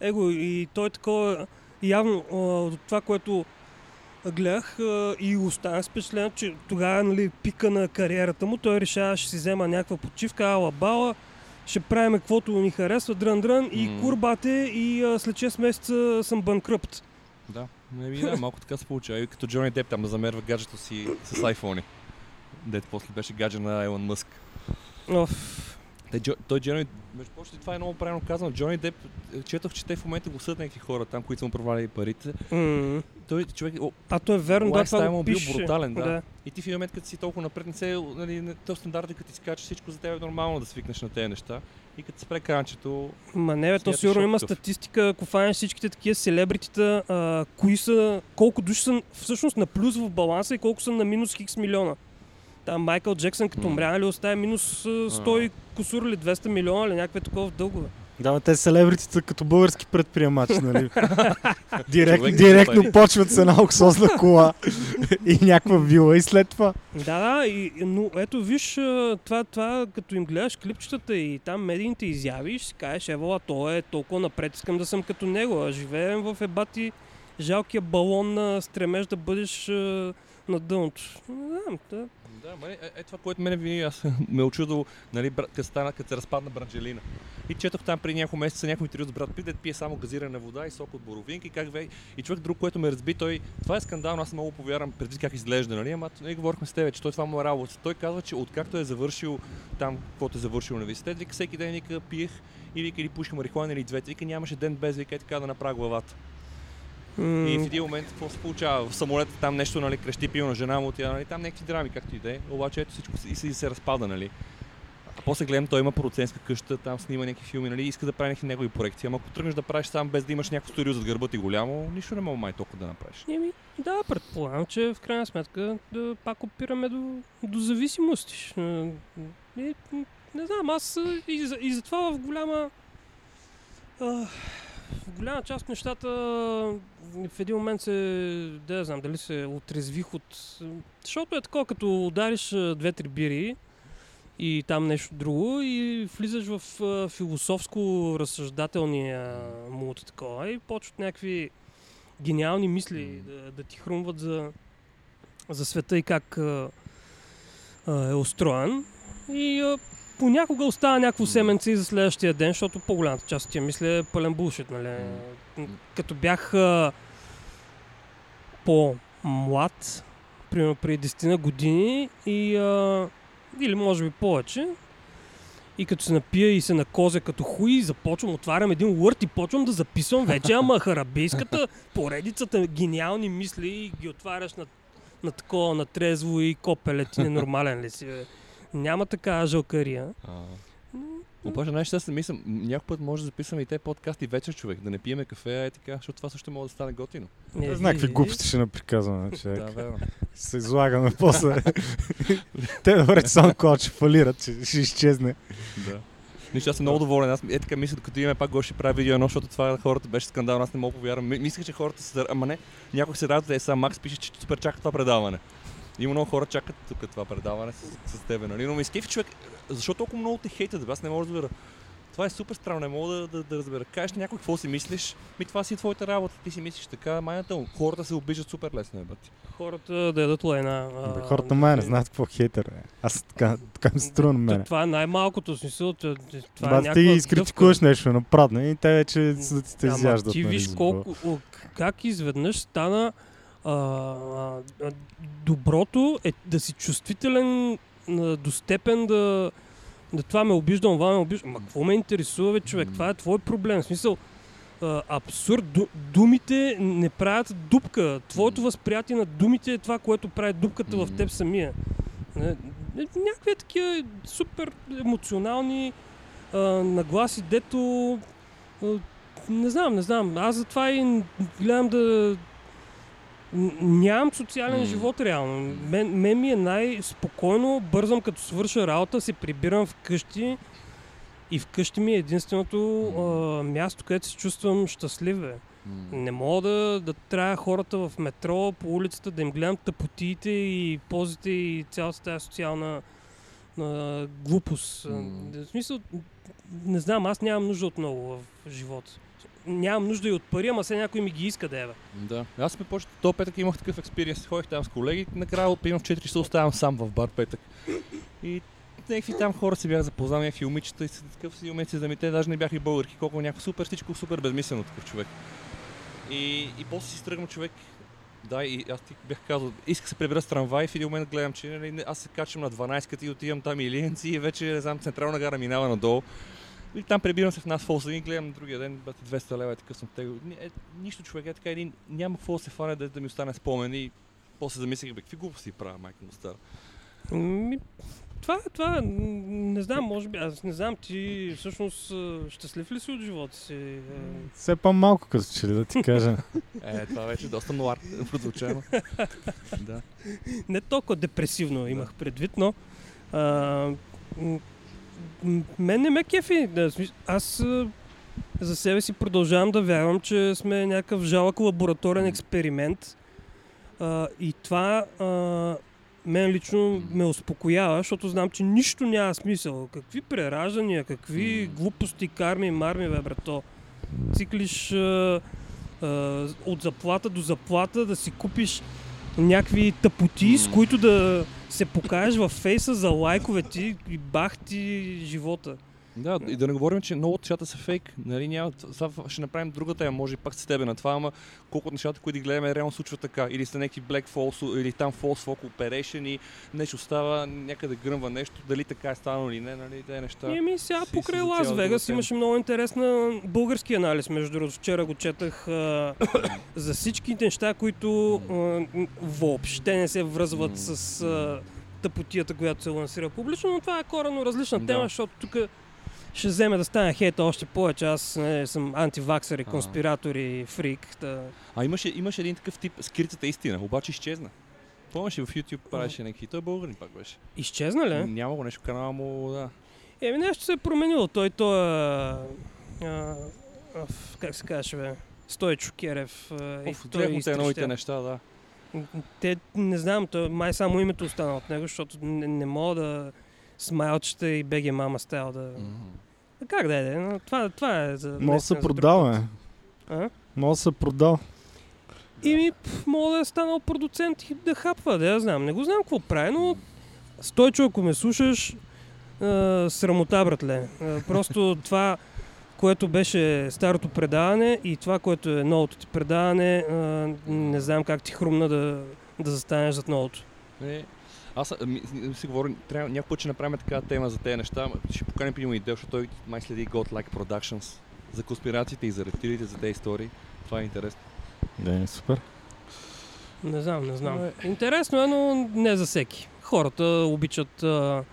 его и той такова явно от това, което гледах и остана с впечатление, че тогава нали, пика на кариерата му, той решава, ще си взема някаква почивка, ала бала, ще правим каквото ни харесва, дрън-дрън и М. курбате и а, след 6 месеца съм банкръпт. Да, не би, да, малко така се получава. И като Джони Деп там да замерва гаджето си с iPhone. Дето после беше гадже на Елон Мъск. Оф, Те, Джо, той Джони, между прочим, това е много правилно казано. Джони Деп, е, четох, че те в момента го съдят някакви хора там, които са му провали парите. м. Той човек, о, А то е верно, да, това му бил пише. брутален, да. да. И ти в момент, като си толкова напред, не се, нали, то стандарт е като ти скачаш всичко за теб е нормално да свикнеш на тези неща. И като спре кранчето, Ма не, бе, то сигурно има статистика, ако фанеш всичките такива селебритита, а, кои са, колко души са всъщност на плюс в баланса и колко са на минус хикс милиона. Там Майкъл Джексън като умря, нали, оставя минус а, 100 и кусур или 200 милиона или някакви такова в дългове. Да, те селебритите като български предприемачи, нали? Директ, директно почват с една луксозна кола и някаква вила и след това. Да, да, и, но ето виж, това, това като им гледаш клипчетата и там медийните изяви, и ще си кажеш, евала, той е толкова напред, искам да съм като него, а живеем в ебати жалкия балон на стремеж да бъдеш на дъното. Не знам, да. Да, ма, е, е, това, което мене винаги аз ме е очудвало, нали, брат, като стана, като се разпадна Бранджелина. И четох там преди няколко месеца някой интервю с брат Пит, пие само газирана вода и сок от боровинки, как ве... И човек друг, което ме разби, той, това е скандално, аз много повярвам преди как изглежда, нали, ама ние говорихме с тебе, че той това му е работа. Той казва, че откакто е завършил там, каквото е завършил университет, вика всеки ден вика пиех и вика или пушка марихуана или двете, вика нямаше ден без вика е така да направя главата. М, И в един момент какво се получава? В самолета там нещо, нали, крещи пил на жена му, тя, нали, там някакви драми, както и да е. Обаче ето всичко и се, и се разпада, нали. после гледам, той има продуцентска къща, там снима някакви филми, нали, иска да прави някакви негови проекти. Ама ако тръгнеш да правиш сам без да имаш някакво студио зад гърба ти голямо, нищо не мога май толкова да направиш. Еми, да, предполагам, че в крайна сметка да пак опираме до, до зависимости. И, не знам, аз а, и, за, и затова в голяма а, в голяма част от нещата в един момент се, да я знам, дали се отрезвих от... Защото е такова, като удариш две-три бири и там нещо друго и влизаш в философско разсъждателния мулт такова и почват някакви гениални мисли да, да ти хрумват за, за света и как а, а, е устроен. И а, понякога остава някакво семенце и за следващия ден, защото по-голямата част от тия мисли е пълен булшит. Нали? Като бях а, по-млад, примерно преди 10 на години, и, а, или може би повече, и като се напия и се накозя като хуй, започвам, отварям един Word и почвам да записвам вече, ама харабейската поредицата гениални мисли и ги отваряш на, на такова, на трезво и копеле, ти ненормален ли си, бе? Няма така жалкария. Обаче, знаеш, си мисля, някой път може да записваме и те подкасти вечер, човек, да не пиеме кафе, е така, защото това също може да стане готино. Не, Не знам какви глупости ще наприказваме, човек. Да, верно. Се излагаме после. Те добре, че само когато ще фалират, че ще изчезне. Да. Нищо, аз съм много доволен. Аз е така мисля, като имаме пак го ще прави видео едно, защото това хората беше скандал. Аз не мога да повярвам. Ми- Мислех, че хората се... Ама не, някой се радва, е сам Макс пише, че супер чака това предаване. Има много хора чакат тук това предаване с, с тебе, нали? Но ме изкефи човек, защо толкова много те хейтят, аз не мога да разбера. Това е супер странно, не мога да, да, да разбера. Кажеш на някой какво си мислиш, ми това си е твоята работа, ти си мислиш така, майната му. Хората се обиждат супер лесно, е, бати. Хората да ядат лайна. а, Бе, Хората май не знаят какво е хейтър е. Аз така, така ми се струва на мене. Това е най-малкото смисъл. Това е Бат, ти изкритикуваш нещо на прадне и те вече ти те изяждат. Ти нали, виж колко, как изведнъж стана а, доброто е да си чувствителен а, до степен да, да това ме обижда, това ме обижда. Ма какво ме интересува, бе, човек? Това е твой проблем. В смисъл, а, абсурд. Ду, думите не правят дупка. Твоето възприятие на думите е това, което прави дупката в теб самия. Някакви такива супер емоционални а, нагласи, дето а, не знам, не знам. Аз затова и гледам да... Нямам социален М. живот реално. Мен, мен ми е най-спокойно, бързам като свърша работа, се прибирам вкъщи и вкъщи ми е единственото а, място, където се чувствам щастлив. Бе. Не мога да, да трябва хората в метро, по улицата, да им гледам тъпотиите и позите и цялата тази социална а, глупост. М. В смисъл, не знам, аз нямам нужда от много в живота. Нямам нужда и от пари, ама сега някой ми ги иска да е. Да. Аз сме почти то петък имах такъв експириенс. Ходих там с колеги, накрая примерно в 4 часа оставам сам в бар петък. И някакви там хора се бях запознал, някакви момичета и такъв си момент си да ми те даже не бяха и българки, колко някакво супер, всичко супер безмислено такъв човек. И, и после си стръгна човек. Да, и аз ти бях казал, исках да се прибера с трамвай в един момент гледам, че нали, аз се качвам на 12 като и отивам там и Лиенци и вече, не знам, централна гара минава надолу. И там прибирам се в нас Фолса и гледам на другия ден, бате 200 лева, е такъв съм tego. Е, нищо човек, е така един, няма какво да се фане да, да ми остане спомен и после замислих, бе, какви глупости правя, майка му стара. Ми, това, това, не знам, може би, аз не знам, ти всъщност щастлив ли си от живота си? Е, Все по-малко, като че ли да ти кажа. Е, това вече доста нуар прозвучано. да. не толкова депресивно имах предвид, но а, мен не ме кефи. Да, аз за себе си продължавам да вярвам, че сме някакъв жалък лабораторен експеримент а, и това а, мен лично ме успокоява, защото знам, че нищо няма смисъл. Какви прераждания, какви глупости, карми, марми, бе, брато. Циклиш а, а, от заплата до заплата да си купиш някакви тъпоти, с които да се покажеш във фейса за лайкове ти и бах ти живота. Да, и да не говорим, че много от нещата са фейк. Нали, няма, сега ще направим друга тема, може и пак с тебе на това, ама колко от нещата, които гледаме, реално случват така. Или са някакви Black False, или там False Fog Operation и нещо става, някъде гръмва нещо, дали така е станало или не, нали, тези неща. И ми сега покрай Лас Вегас имаше много интересна български анализ. Между другото, вчера го четах а, за всички неща, които а, въобще не се връзват с а, тъпотията, която се лансира публично, но това е коренно различна Да. тема, защото тук ще вземе да стане хейта още повече. Аз не, съм антиваксър и конспиратор и фрик. Та... А имаше, имаше един такъв тип скритата истина, обаче изчезна. Помниш в YouTube правеше някакви, той е българин пак беше. Изчезна ли? Няма го нещо, канала му, да. Еми нещо се е променило. Той, той в- как се казваше, бе? Стойчо Керев. Оф, той те новите неща, да. Те, не знам, той, май само името остана от него, защото не, не мога да смайлчета и БГ мама стайл да... Как да е, но това, това е за... Да наистина се път. е. А? Може да се продава. И ми, пф, мога да е станал продуцент и да хапва, да я знам. Не го знам какво прави, но Стойчо, ако ме слушаш, а, срамота, братле. А, просто това, което беше старото предаване и това, което е новото ти предаване, а, не знам как ти хрумна да, да застанеш зад новото. Е, аз а, ми, си говорим, трябва някой път ще направим такава тема за тези неща. Ще поканим при идея, защото той май следи Godlike Productions за конспирациите и за рептилите, за тези истории. Това е интересно. Да, супер. Не знам, не знам. Интересно е, но не за всеки. Хората обичат а,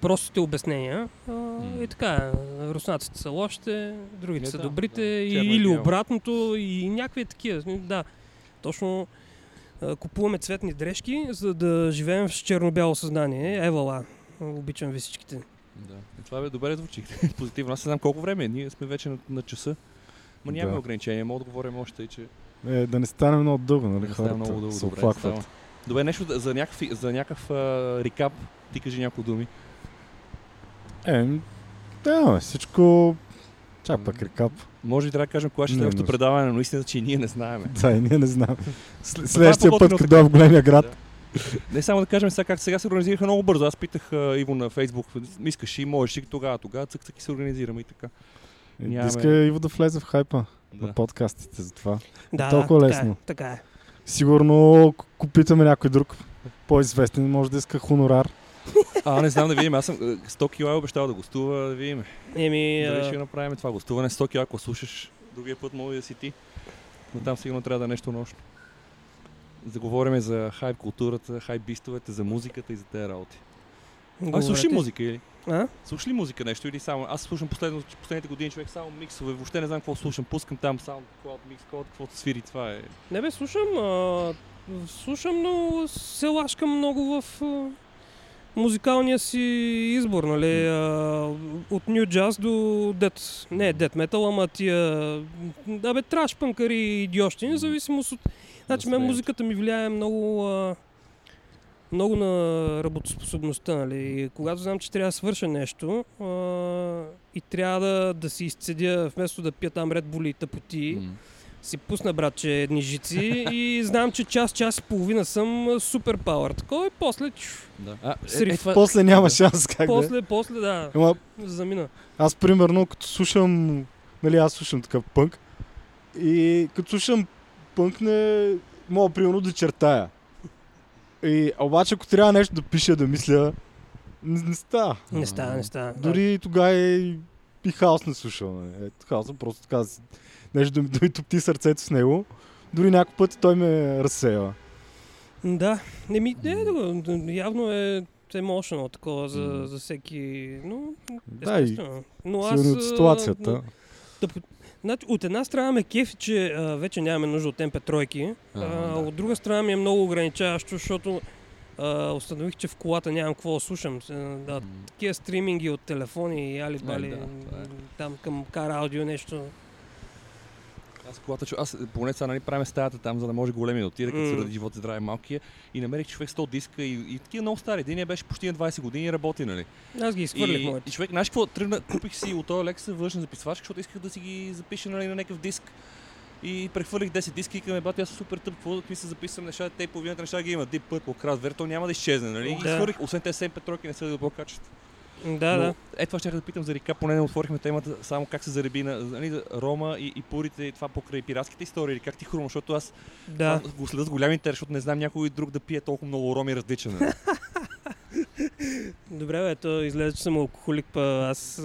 простите обяснения. А, И така, е. руснаците са лошите, другите Е, са да, добрите, да. и, или обратното, и някакви такива. Да, точно купуваме цветни дрежки, за да живеем с черно-бяло съзнание. Евала, обичам ви всичките. Да. И това бе добре звучи. Позитивно. Аз не знам колко време е. Ние сме вече на, на часа. Ма нямаме Да. ограничения. Мога да говорим още и че Е, да не стане много дълго, нали? не Хората много дълго. се Добре, става. Добре, нещо да- за някакъв, за някакъв а, рекап. Ти кажи няколко думи. Е, да, всичко... Чак пък рекап. Може би трябва да кажем кога ще е следващото предаване, но истината, че и ние не знаем. Да, и ние не това е Следващия път, като дойда в големия град. Не само да кажем сега как сега се организираха много бързо. Аз питах а, Иво на Фейсбук, искаш ли, можеш ли тогава, тогава, цък, цък и се организираме и така. Е, Нямаме- Иска Иво да влезе в хайпа Да. на подкастите за това. Да, Толкова да, лесно. Така е, така е. Сигурно, ако питаме някой друг по-известен, може да иска хонорар. А, не знам да видим. Аз съм а, 100 кила е обещал да гостува, да видим. Еми, Дали а, ще направим това гостуване 100 кила, ако слушаш другия път, може да си ти. Но там сигурно трябва да е нещо нощно. Да говорим за хайп културата, хайп бистовете, за музиката и за тези работи. А, слушаш ли говорете. музика или? А? Слушаш ли музика нещо или само? Аз слушам последно, последните години човек само миксове, въобще не знам какво слушам. Пускам там само Cloud Mix Cloud, каквото свири, това е. Не бе, слушам, а, слушам, но се лашкам много в а, музикалния си избор, нали? А, от New Jazz до Dead, не Dead Metal, ама тия, да бе, траш пънкари и идиощи, независимост от... Значи, мен музиката ми влияе много, а, много на работоспособността, нали? И Когато знам, че трябва да свърша нещо а, и трябва да, да си изцедя, вместо да пия там Red Bull и тъпоти, М. си пусна, братче, едни жици и знам, че час, час и половина съм супер пауър. Такова и после, чу, Да. А, е, е, това, После няма шанс как да е. после, после, да, Ама замина. аз примерно като слушам, нали аз слушам такъв пънк и като слушам пънк не мога примерно да чертая. И, а обаче ако трябва нещо да пиша, да мисля, не, не става. Не става, не става. да. Дори и тогава и, и хаос не слушал. Нали. Е, хаоса просто така да си- нещо да, ми- да ми топти сърцето с него. Дори някой път той ме разсеява. Да, не, да, да, явно е emotional такова за, за всеки, но Да, и естествено. Но аз, от а, ситуацията. Да, значи, от една страна ме кефи, че а, вече нямаме нужда от MP3, а, Ага, да. от друга страна ми е много ограничаващо, защото а, установих, че в колата нямам какво да слушам. А, Да, такива стриминги от телефони и али бали, да, е. там към кара аудио нещо. Аз колата, чу- аз поне сега нали, правим стаята там, за да може големи да отида, като М. се ради живот и здраве малкия. И намерих човек 100 диска и, и такива много стари. Един беше почти на 20 години и работи, нали? Аз ги изхвърлих и, моите. и човек, знаеш какво, тръгна, купих си от този Alexa външна записвачка, защото исках да си ги запиша нали, на някакъв диск. И прехвърлих 10 диски и към бати, аз супер тъп, какво да ми се записвам неща, те и половината неща ги има, Deep Purple, Kraftwerk, то няма да изчезне, нали? И Да. изхвърлих, освен те 7 петройки не са добро качество. Да, Но, да. Е, това ще да питам за река, поне не отворихме темата само как се зареби на нали, Рома и, и пурите, и това покрай пиратските истории, или как ти хрумва, защото аз Да. го следя с голям интерес, защото не знам някой друг да пие толкова много роми различен. нали? Добре, бе, то излезе, че съм алкохолик, па аз...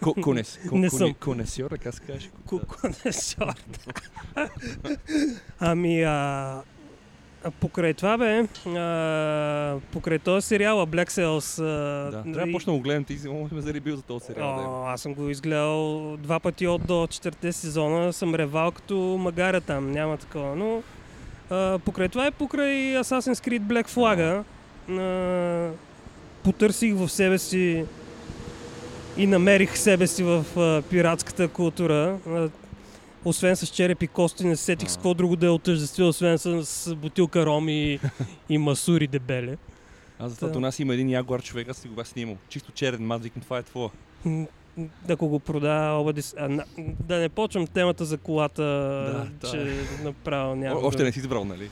Конес. Не съм. Конесьор, така се каже. Конесьор. ами, А покрай това бе, а, покрай този сериал Black Sails. А, Да, трябва да и- почна да го гледам, ти си ме заребил за този сериал. да е. О, аз съм го изгледал два пъти от до четвърте сезона. Съм ревал като магаря там. Няма такова. Но а, покрай това е покрай Assassin's Creed Black Flag. А, потърсих в себе си и намерих себе си в а, пиратската култура. А, освен с черепи и кости, не се сетих с какво друго да е отъждествил, освен с, бутилка ром и, и масури дебеле. Аз затова Да. у нас има един ягуар човек, аз си го бях снимал. Чисто черен мат, викам, това е твоя. Ако го продава, обади, с- а, на, да не почвам темата за колата, Да, че направо О, няма. още да... не си избрал, нали?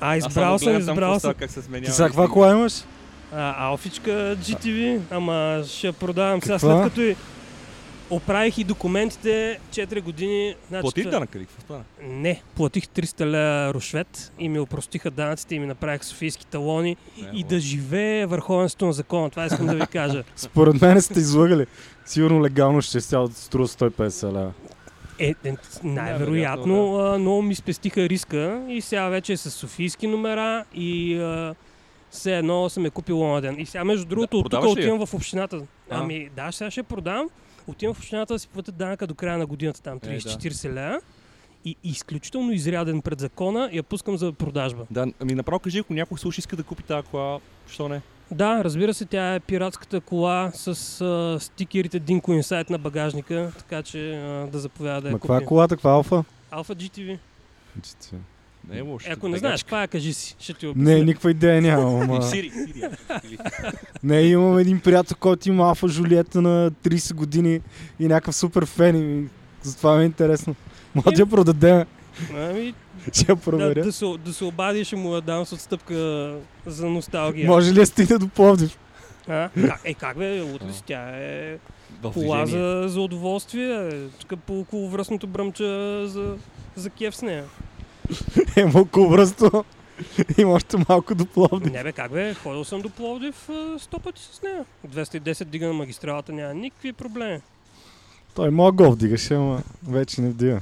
А, избрал съм, избрал съм. как се сменява. Ти сега каква кола имаш? А, Алфичка GTV, ама ще я продавам сега след като и оправих и документите 4 години. Значи, Платих данък или какво стана? Не, платих 300 лева рушвет и ми опростиха данъците и ми направих софийски талони Не, и о. да живее върховенството на закона. Това искам да ви кажа. Според мен сте излъгали. Сигурно легално ще да струва 150 лева. Е, е, най-вероятно, а, много ми спестиха риска и сега вече е с софийски номера и а, все едно съм е купил онаден. И сега, между другото, от тук отивам в общината. А. Ами, да, сега ще продам. Отивам в общината да си платя данъка до края на годината, там Е, да. 30-40 лева. И изключително изряден пред закона я пускам за продажба. Да, ами направо кажи, ако някой слуша иска да купи тази кола, що не? Да, разбира се, тя е пиратската кола с а, стикерите Dinko Insight на багажника, така че а, да заповяда да я Ма каква е купи. колата, каква е алфа? Алфа GTV. Не е лошо. Е, ако не знаеш каква е, кажи си. Ще ти Не, обясня. никаква идея нямам. Ама... Сири, Не, имам един приятел, който има алфа Жулиета на 30 години и някакъв супер фен и затова ми е интересно. Може да я продадем, Ами, ще я да, проверя. да, се, да се обади и му я дам с отстъпка за носталгия. Може ли да стигне до Пловдив? А? Как, е, как бе, утре си тя е кола за, за удоволствие. Тук по околовръстното бръмча за, за кеф с нея. Ема около връсто. Има още малко до Пловдив. Не бе, как бе, ходил съм до Пловдив сто пъти с нея. 210 дига на магистралата, няма никакви проблеми. Той моят гол вдигаше, ама вече не вдига.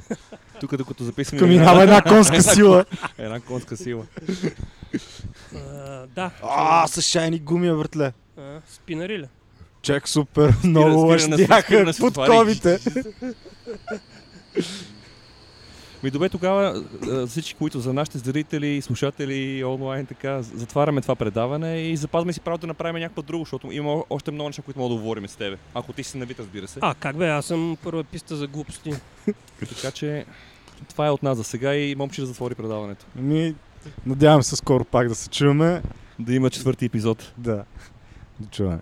Тук докато записваме Тук минава една конска сила. една конска сила. А, да. А, с шайни гуми, братле. Спинари ли? Чек супер, много на под ковите. Ми добре, тогава всички, които за нашите зрители, слушатели онлайн, така, затваряме това предаване и запазваме си правото да направим някакво друго, защото има още много неща, които мога да говорим с тебе. Ако ти си навит, разбира се. А, как бе, аз съм първа писта за глупости. Така че това е от нас за сега и момче да затвори предаването. Ми, надявам се скоро пак да се чуваме. Да има четвърти епизод. Да. До чуване.